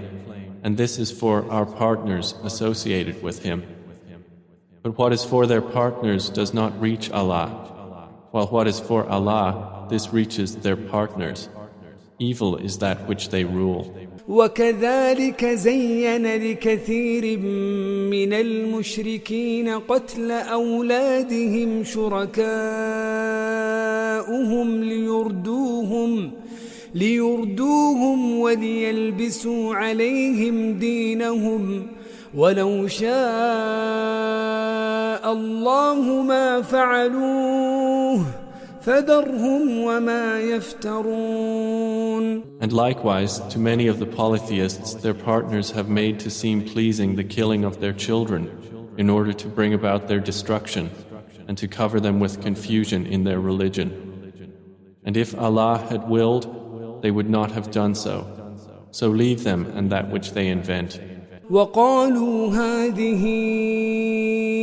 and this is for our partners associated with Him. But what is for their partners does not reach Allah, while what is for Allah, this reaches their partners. Evil is that which they rule. وكذلك زين لكثير من المشركين قتل أولادهم شركاؤهم ليردوهم ليردوهم وليلبسوا عليهم دينهم ولو شاء الله ما فعلوه فذرهم وما يفترون And likewise, to many of the polytheists, their partners have made to seem pleasing the killing of their children in order to bring about their destruction and to cover them with confusion in their religion. And if Allah had willed, they would not have done so. So leave them and that which they invent. وقالوا هذه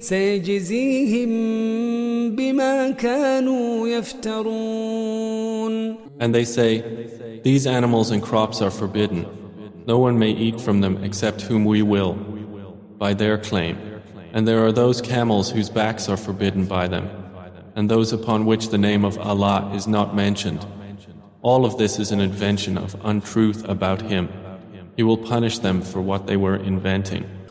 سيجزيهم بما كانوا يفترون And they say, These animals and crops are forbidden. No one may eat from them except whom we will, by their claim. And there are those camels whose backs are forbidden by them, and those upon which the name of Allah is not mentioned. All of this is an invention of untruth about Him. He will punish them for what they were inventing.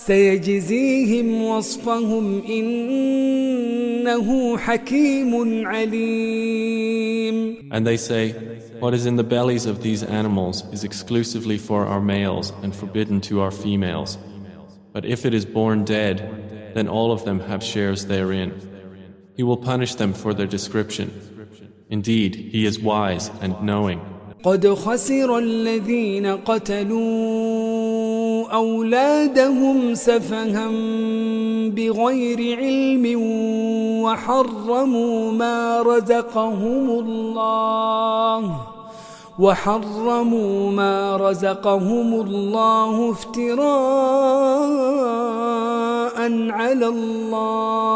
سيجزيهم وصفهم إنه حكيم عليم And they say, What is in the bellies of these animals is exclusively for our males and forbidden to our females. But if it is born dead, then all of them have shares therein. He will punish them for their description. Indeed, He is wise and knowing. قد خسر الذين قتلوا أولادهم سفها بغير علم وحرموا ما رزقهم الله وحرموا ما رزقهم الله افتراء على الله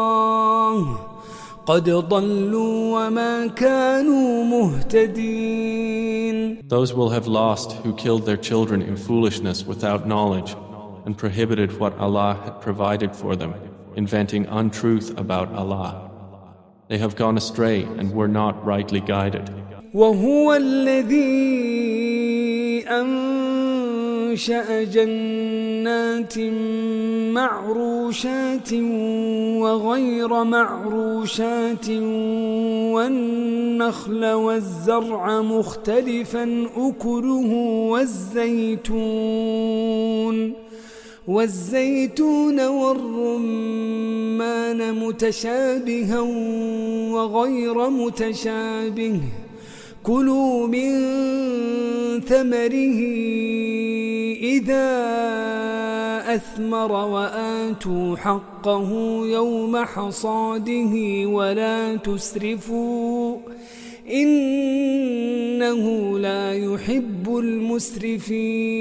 قد ضلوا وما كانوا مهتدين Those will have lost who killed their children in foolishness without knowledge and prohibited what Allah had provided for them, inventing untruth about Allah. They have gone astray and were not rightly guided. وهو الذي أنشأ جنات معروشات وغير معروشات والنخل والزرع مختلفا أكله والزيتون والزيتون والرمان متشابها وغير متشابه كلوا من ثمره إذا أثمر وآتوا حقه يوم حصاده ولا تسرفوا إنه لا يحب المسرفين.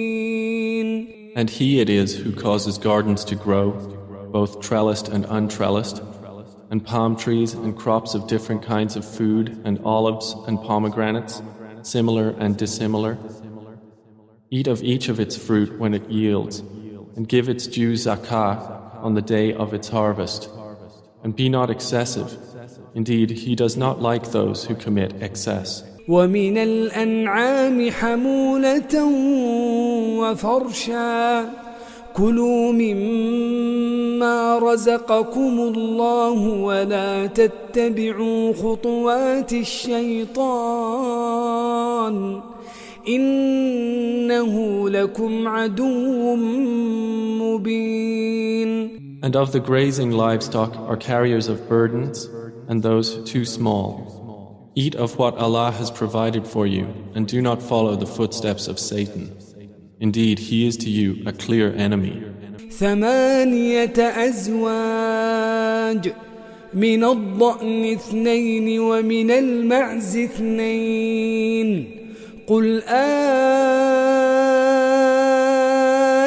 And he it is who causes gardens to grow, both trellised and untrellised, and palm trees and crops of different kinds of food, and olives and pomegranates, similar and dissimilar. Eat of each of its fruit when it yields, and give its due zakah on the day of its harvest. And be not excessive. Indeed, he does not like those who commit excess. ومن الأنعام حمولة وفرشا كلوا مما رزقكم الله ولا تتبعوا خطوات الشيطان إنه لكم عدو مبين And of the grazing livestock are carriers of burdens and those too small. Eat of what Allah has provided for you, and do not follow the footsteps of Satan. Indeed, he is to you a clear enemy. ثمانية أزواج من الضأن اثنين ومن المعز اثنين قل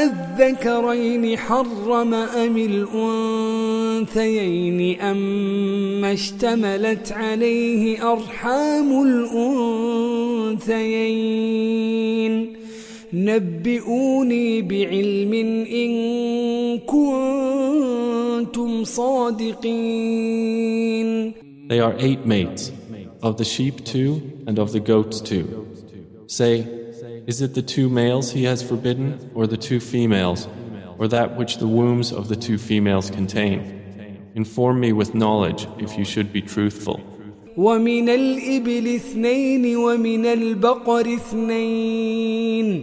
أذكرين حرم أم الأنثيين أما اشتملت عليه أرحام الأنثيين نبئوني بعلم إن كنتم صادقين They are eight mates, of the sheep two and of the goats two. Say, is it the two males he has forbidden, or the two females, or that which the wombs of the two females contain? Inform me with knowledge if you should be truthful. ومن الإبل اثنين ومن البقر اثنين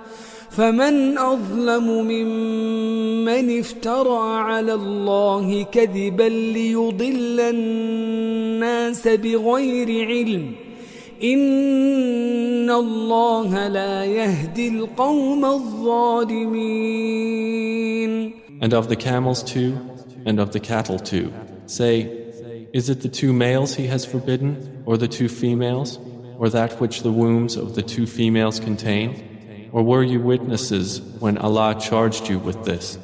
فمن أظلم ممن افترى على الله كذبا ليضل الناس بغير علم إن الله لا يهدي القوم الظالمين And of the camels two, and of the cattle two. Say, is it the two males he has forbidden, or the two females, or that which the wombs of the two females contain? Or were you witnesses when Allah charged you with this?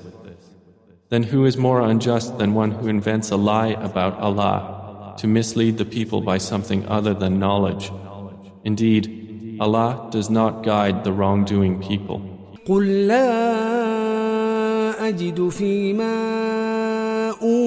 Then who is more unjust than one who invents a lie about Allah to mislead the people by something other than knowledge? Indeed, Allah does not guide the wrongdoing people. قل لا أجد فيما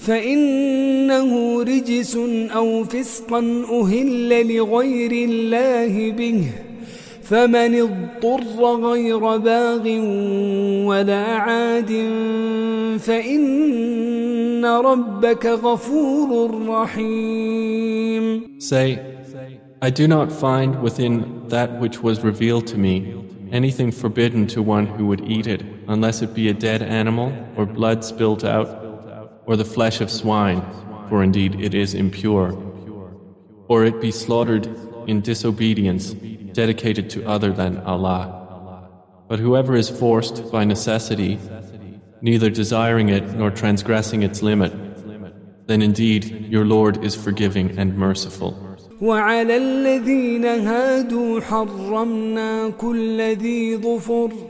فإنه رجس أو فسقا أهل لغير الله به فمن اضطر غير باغ ولا عاد فإن ربك غفور رحيم Say, I do not find within that which was revealed to me anything forbidden to one who would eat it, unless it be a dead animal, or blood spilt out, or the flesh of swine, for indeed it is impure, or it be slaughtered in disobedience, dedicated to other than Allah. But whoever is forced by necessity, neither desiring it nor transgressing its limit, then indeed your Lord is forgiving and merciful. وعلى الذين هادوا حرمنا كل ذي ظفر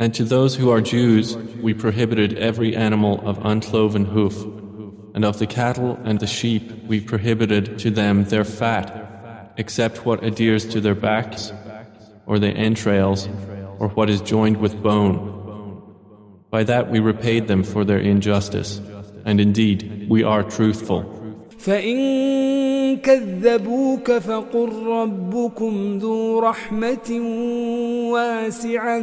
And to those who are Jews, we prohibited every animal of uncloven hoof, and of the cattle and the sheep we prohibited to them their fat, except what adheres to their backs, or the entrails, or what is joined with bone. By that we repaid them for their injustice. And indeed, we are truthful. فإن كذبوك فقل ربكم ذو رحمة واسعة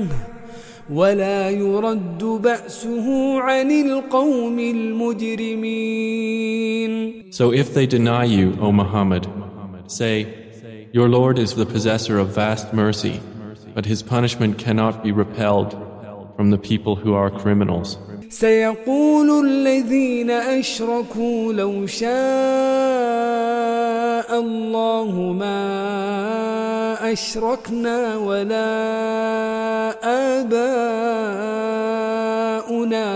ولا يرد بأسه عن القوم المجرمين So if they deny you, O Muhammad, say, Your Lord is the possessor of vast mercy, but his punishment cannot be repelled from the people who are criminals. سيقول الذين أشركوا لو شاء الله ما أشركنا ولا آباؤنا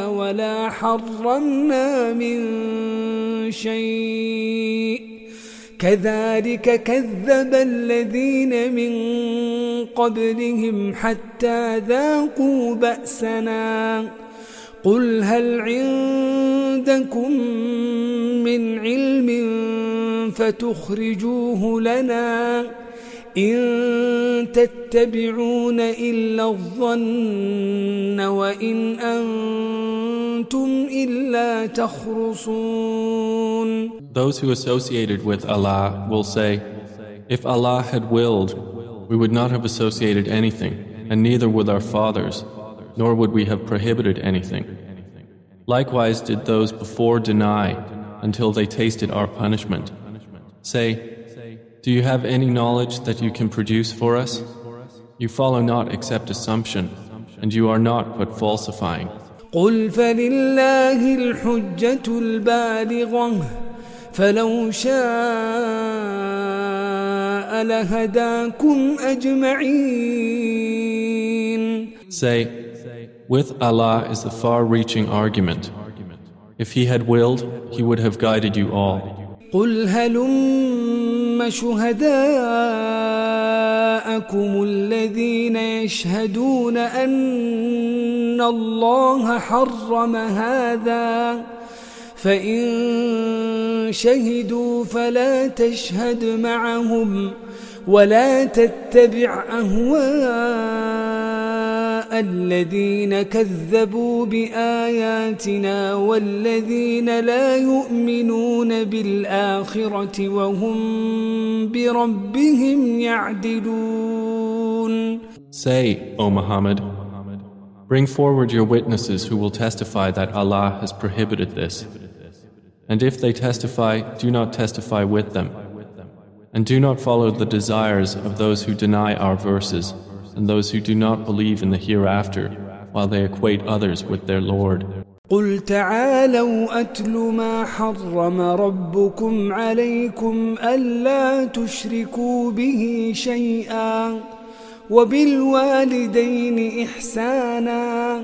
ولا حرمنا من شيء كذلك كذب الذين من قبلهم حتى ذاقوا بأسنا قل هل عندكم من علم فتخرجوه لنا إن تتبعون إلا الظن وإن أنتم إلا تخرصون Those who associated with Allah will say, If Allah had willed, we would not have associated anything, and neither would our fathers. nor would we have prohibited anything. Likewise did those before deny until they tasted our punishment. Say, Do you have any knowledge that you can produce for us? You follow not except assumption, and you are not but falsifying. قل فلله الحجة البالغة فلو شاء لهداكم أجمعين Say, with Allah is the far reaching argument. If He had willed, He would have guided you all. قل هلم شهداءكم الذين يشهدون أن الله حرم هذا فإن شهدوا فلا تشهد معهم ولا تتبع أهواء الذين كذبوا بآياتنا والذين لا يؤمنون بالآخرة وهم بربهم يعدلون Say, O Muhammad, bring forward your witnesses who will testify that Allah has prohibited this. And if they testify, do not testify with them. And do not follow the desires of those who deny our verses and those who do not believe in the hereafter while they equate others with their Lord. قل تعالوا أتل ما حرم ربكم عليكم ألا تشركوا به شيئا وبالوالدين إحسانا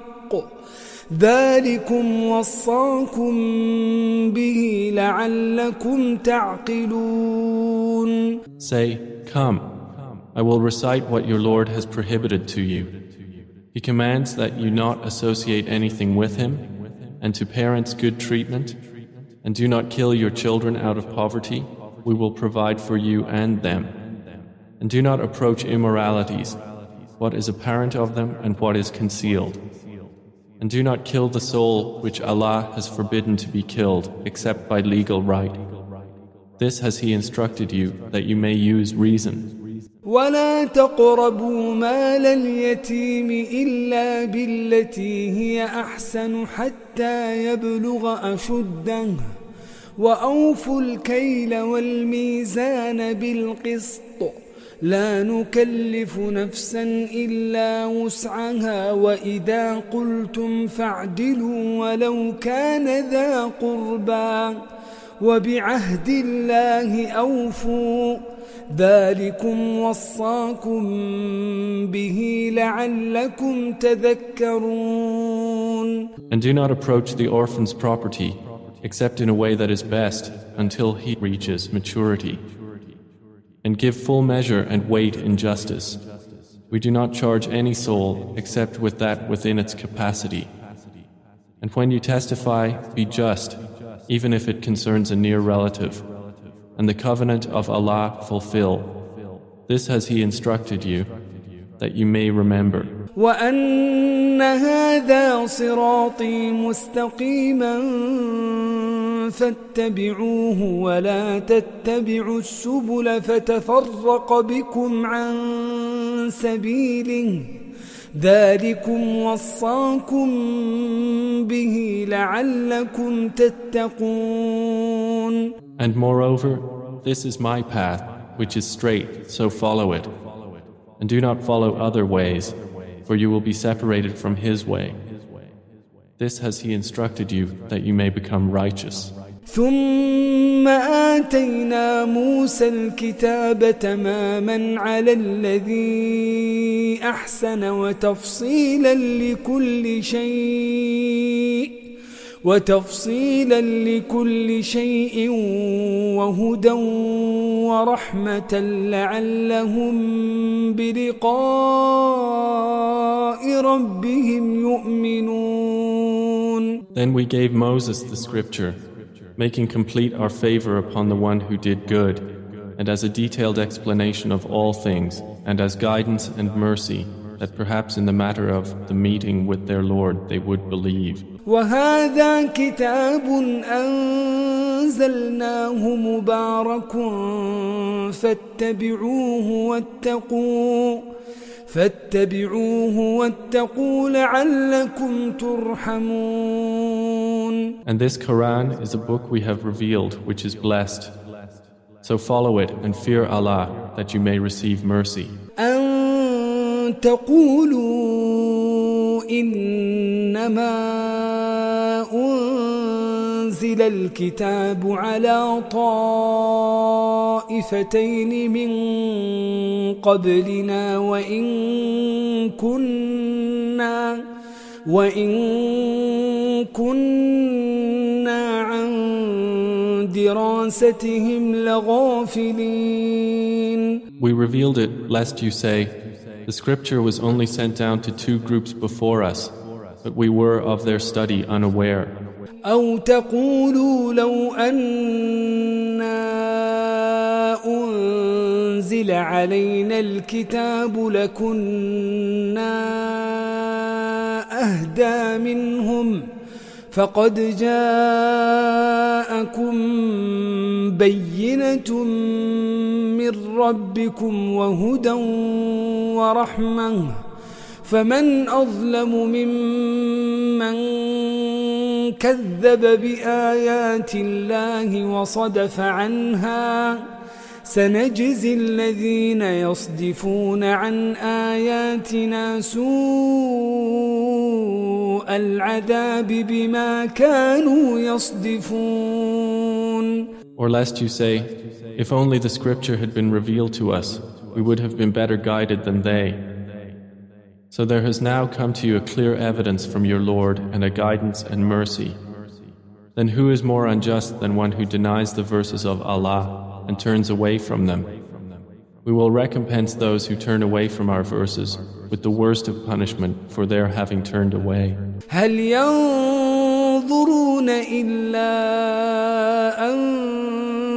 ذلكم وصاكم به لعلكم تعقلون Say, Come, I will recite what your Lord has prohibited to you. He commands that you not associate anything with him, and to parents good treatment, and do not kill your children out of poverty. We will provide for you and them. And do not approach immoralities, what is apparent of them and what is concealed. And do not kill the soul which Allah has forbidden to be killed except by legal right. This has He instructed you that you may use reason. ولا تقربوا مال اليتيم إلا بالتي هي أحسن حتى يبلغ أشده وأوفوا الكيل والميزان بالقسط لا نكلف نفسا إلا وسعها وإذا قلتم فاعدلوا ولو كان ذا قربى. وبعهد الله أوفوا. ذلكم وصاكم به لعلكم تذكرون. And do not approach the orphan's property except in a way that is best until he reaches maturity. And give full measure and weight in justice. We do not charge any soul except with that within its capacity. And when you testify, be just, even if it concerns a near relative and the covenant of Allah fulfill. This has He instructed you, that you may remember. وأن هذا صراطي مستقيما فاتبعوه ولا تتبعوا السبل فتفرق بكم عن سبيله. ذلكم وصاكم به لعلكم تتقون. And moreover, this is my path, which is straight, so follow it. And do not follow other ways, for you will be separated from His way. This has He instructed you that you may become righteous. ثم آتينا موسى الكتاب تماما على الذي أحسن وتفصيلا لكل شيء وتفصيلا لكل شيء وهدى ورحمة لعلهم بلقاء ربهم يؤمنون Then we gave Moses the scripture, making complete our favor upon the one who did good, and as a detailed explanation of all things, and as guidance and mercy, that perhaps in the matter of the meeting with their Lord they would believe. وهذا كتاب أنزلناه مبارك فاتبعوه واتقوا فاتبعوه واتقوا لعلكم ترحمون And this Quran is a book we have revealed which is blessed. So follow it and fear Allah that you may receive mercy. أن تقولوا إنما أنزل الكتاب على طائفتين من قبلنا وإن كنا وإن كنا عن دراستهم لغافلين. We revealed it lest you say, The scripture was only sent down to two groups before us, but we were of their study unaware. أو تقولوا لو أنا أنزل علينا الكتاب لكنا أهدى منهم فقد جاءكم بينة من ربكم وهدى ورحمة. فمن أظلم ممن كذب بآيات الله وصدف عنها سنجزي الذين يصدفون عن آياتنا سوء العذاب بما كانوا يصدفون. Or lest you say, if only the scripture had been revealed to us, we would have been better guided than they. So there has now come to you a clear evidence from your Lord and a guidance and mercy. Then who is more unjust than one who denies the verses of Allah and turns away from them? We will recompense those who turn away from our verses with the worst of punishment for their having turned away. هل ينظرون إلا أن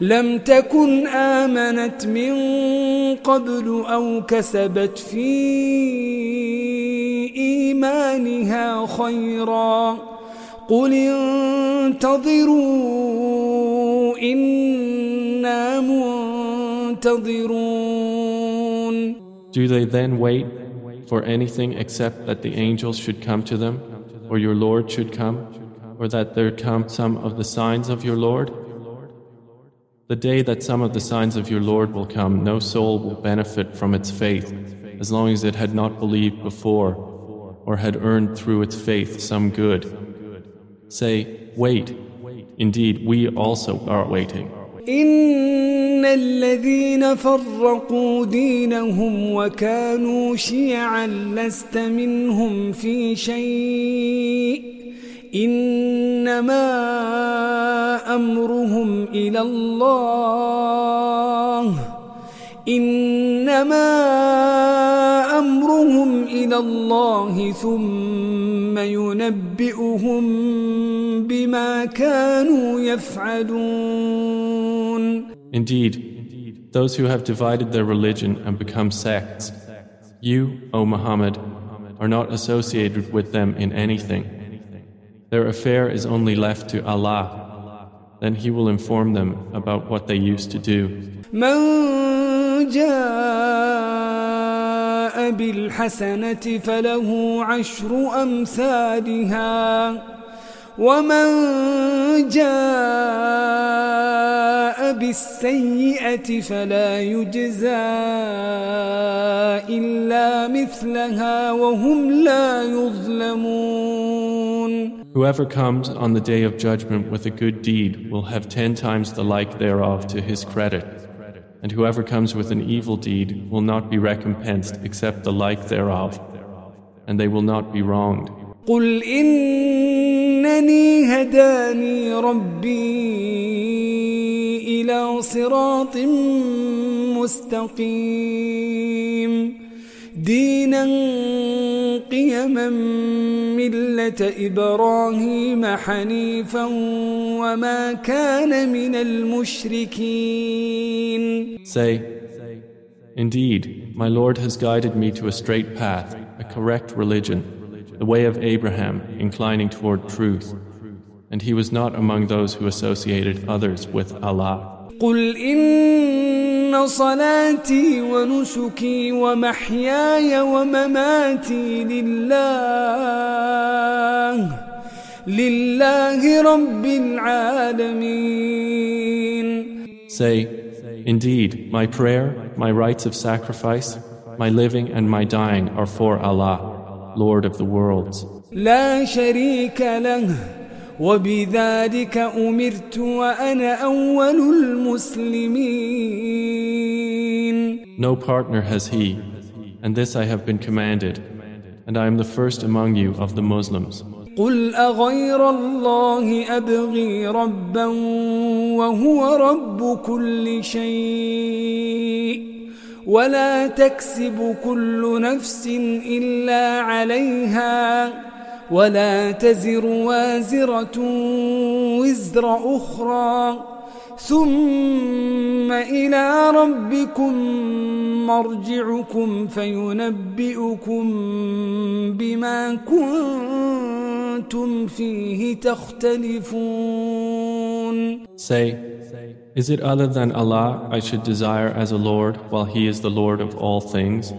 لم تكن آمنت من قبل أو كسبت في إيمانها خيرا قل انتظروا إنا منتظرون Do they then wait for anything except that the angels should come to them, or your Lord should come, or that there come some of the signs of your Lord? The day that some of the signs of your Lord will come, no soul will benefit from its faith as long as it had not believed before or had earned through its faith some good. Say, wait. Indeed, we also are waiting. إن الذين فرقوا دينهم وكانوا شيعا لست منهم في شيء إنما أمرهم إلى الله إنما أمرهم إلى الله ثم ينبئهم بما كانوا يفعلون Indeed, those who have divided their religion and become sects, you, O Muhammad, are not associated with them in anything. Their affair is only left to Allah. Then He will inform them about what they used to do. من جاء بالحسنة فله عشر أمثالها ومن جاء بالسيئة فلا يجزى إلا مثلها وهم لا يظلمون Whoever comes on the day of judgment with a good deed will have ten times the like thereof to his credit. And whoever comes with an evil deed will not be recompensed except the like thereof, and they will not be wronged. قل إنني هداني ربي إلى صراط مستقيم دينا قيما ملة إبراهيم حنيفا وما كان من المشركين Say, Indeed, my Lord has guided me to a straight path, a correct religion, the way of Abraham, inclining toward truth. And he was not among those who associated others with Allah. قل إن صلاتي ونسكي ومحياي ومماتي لله لله رب العالمين Say, Indeed, my prayer, my rites of sacrifice, my living and my dying are for Allah, Lord of the worlds. لا شريك له وبذلك أمرت وأنا أول المسلمين No partner has he, and this I have been commanded, and I am the first among you of the Muslims. قل أغير الله أبغي ربا وهو رب كل شيء ولا تكسب كل نفس إلا عليها ولا تزر وازرة وزر أخرى ثم إلى ربكم مرجعكم فينبئكم بما كنتم فيه تختلفون Say, is it other than Allah I should desire as a Lord while He is the Lord of all things?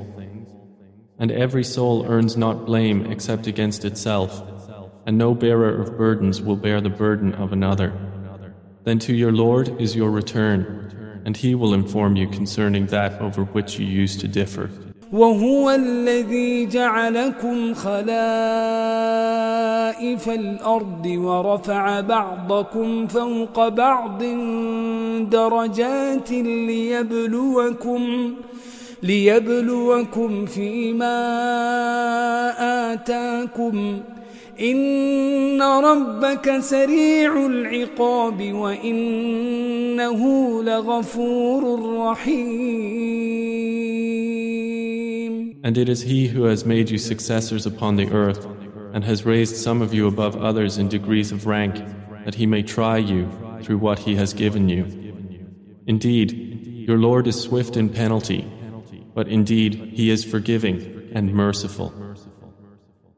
And every soul earns not blame except against itself, and no bearer of burdens will bear the burden of another. Then to your Lord is your return, and He will inform you concerning that over which you used to differ. وهو الذي جعلكم خلائف الأرض ورفع بعضكم فوق بعض درجات ليبلوكم ليبلوكم فيما آتاكم إن ربك سريع العقاب وإنه لغفور رحيم And it is He who has made you successors upon the earth and has raised some of you above others in degrees of rank that He may try you through what He has given you. Indeed, your Lord is swift in penalty, but indeed He is forgiving and merciful.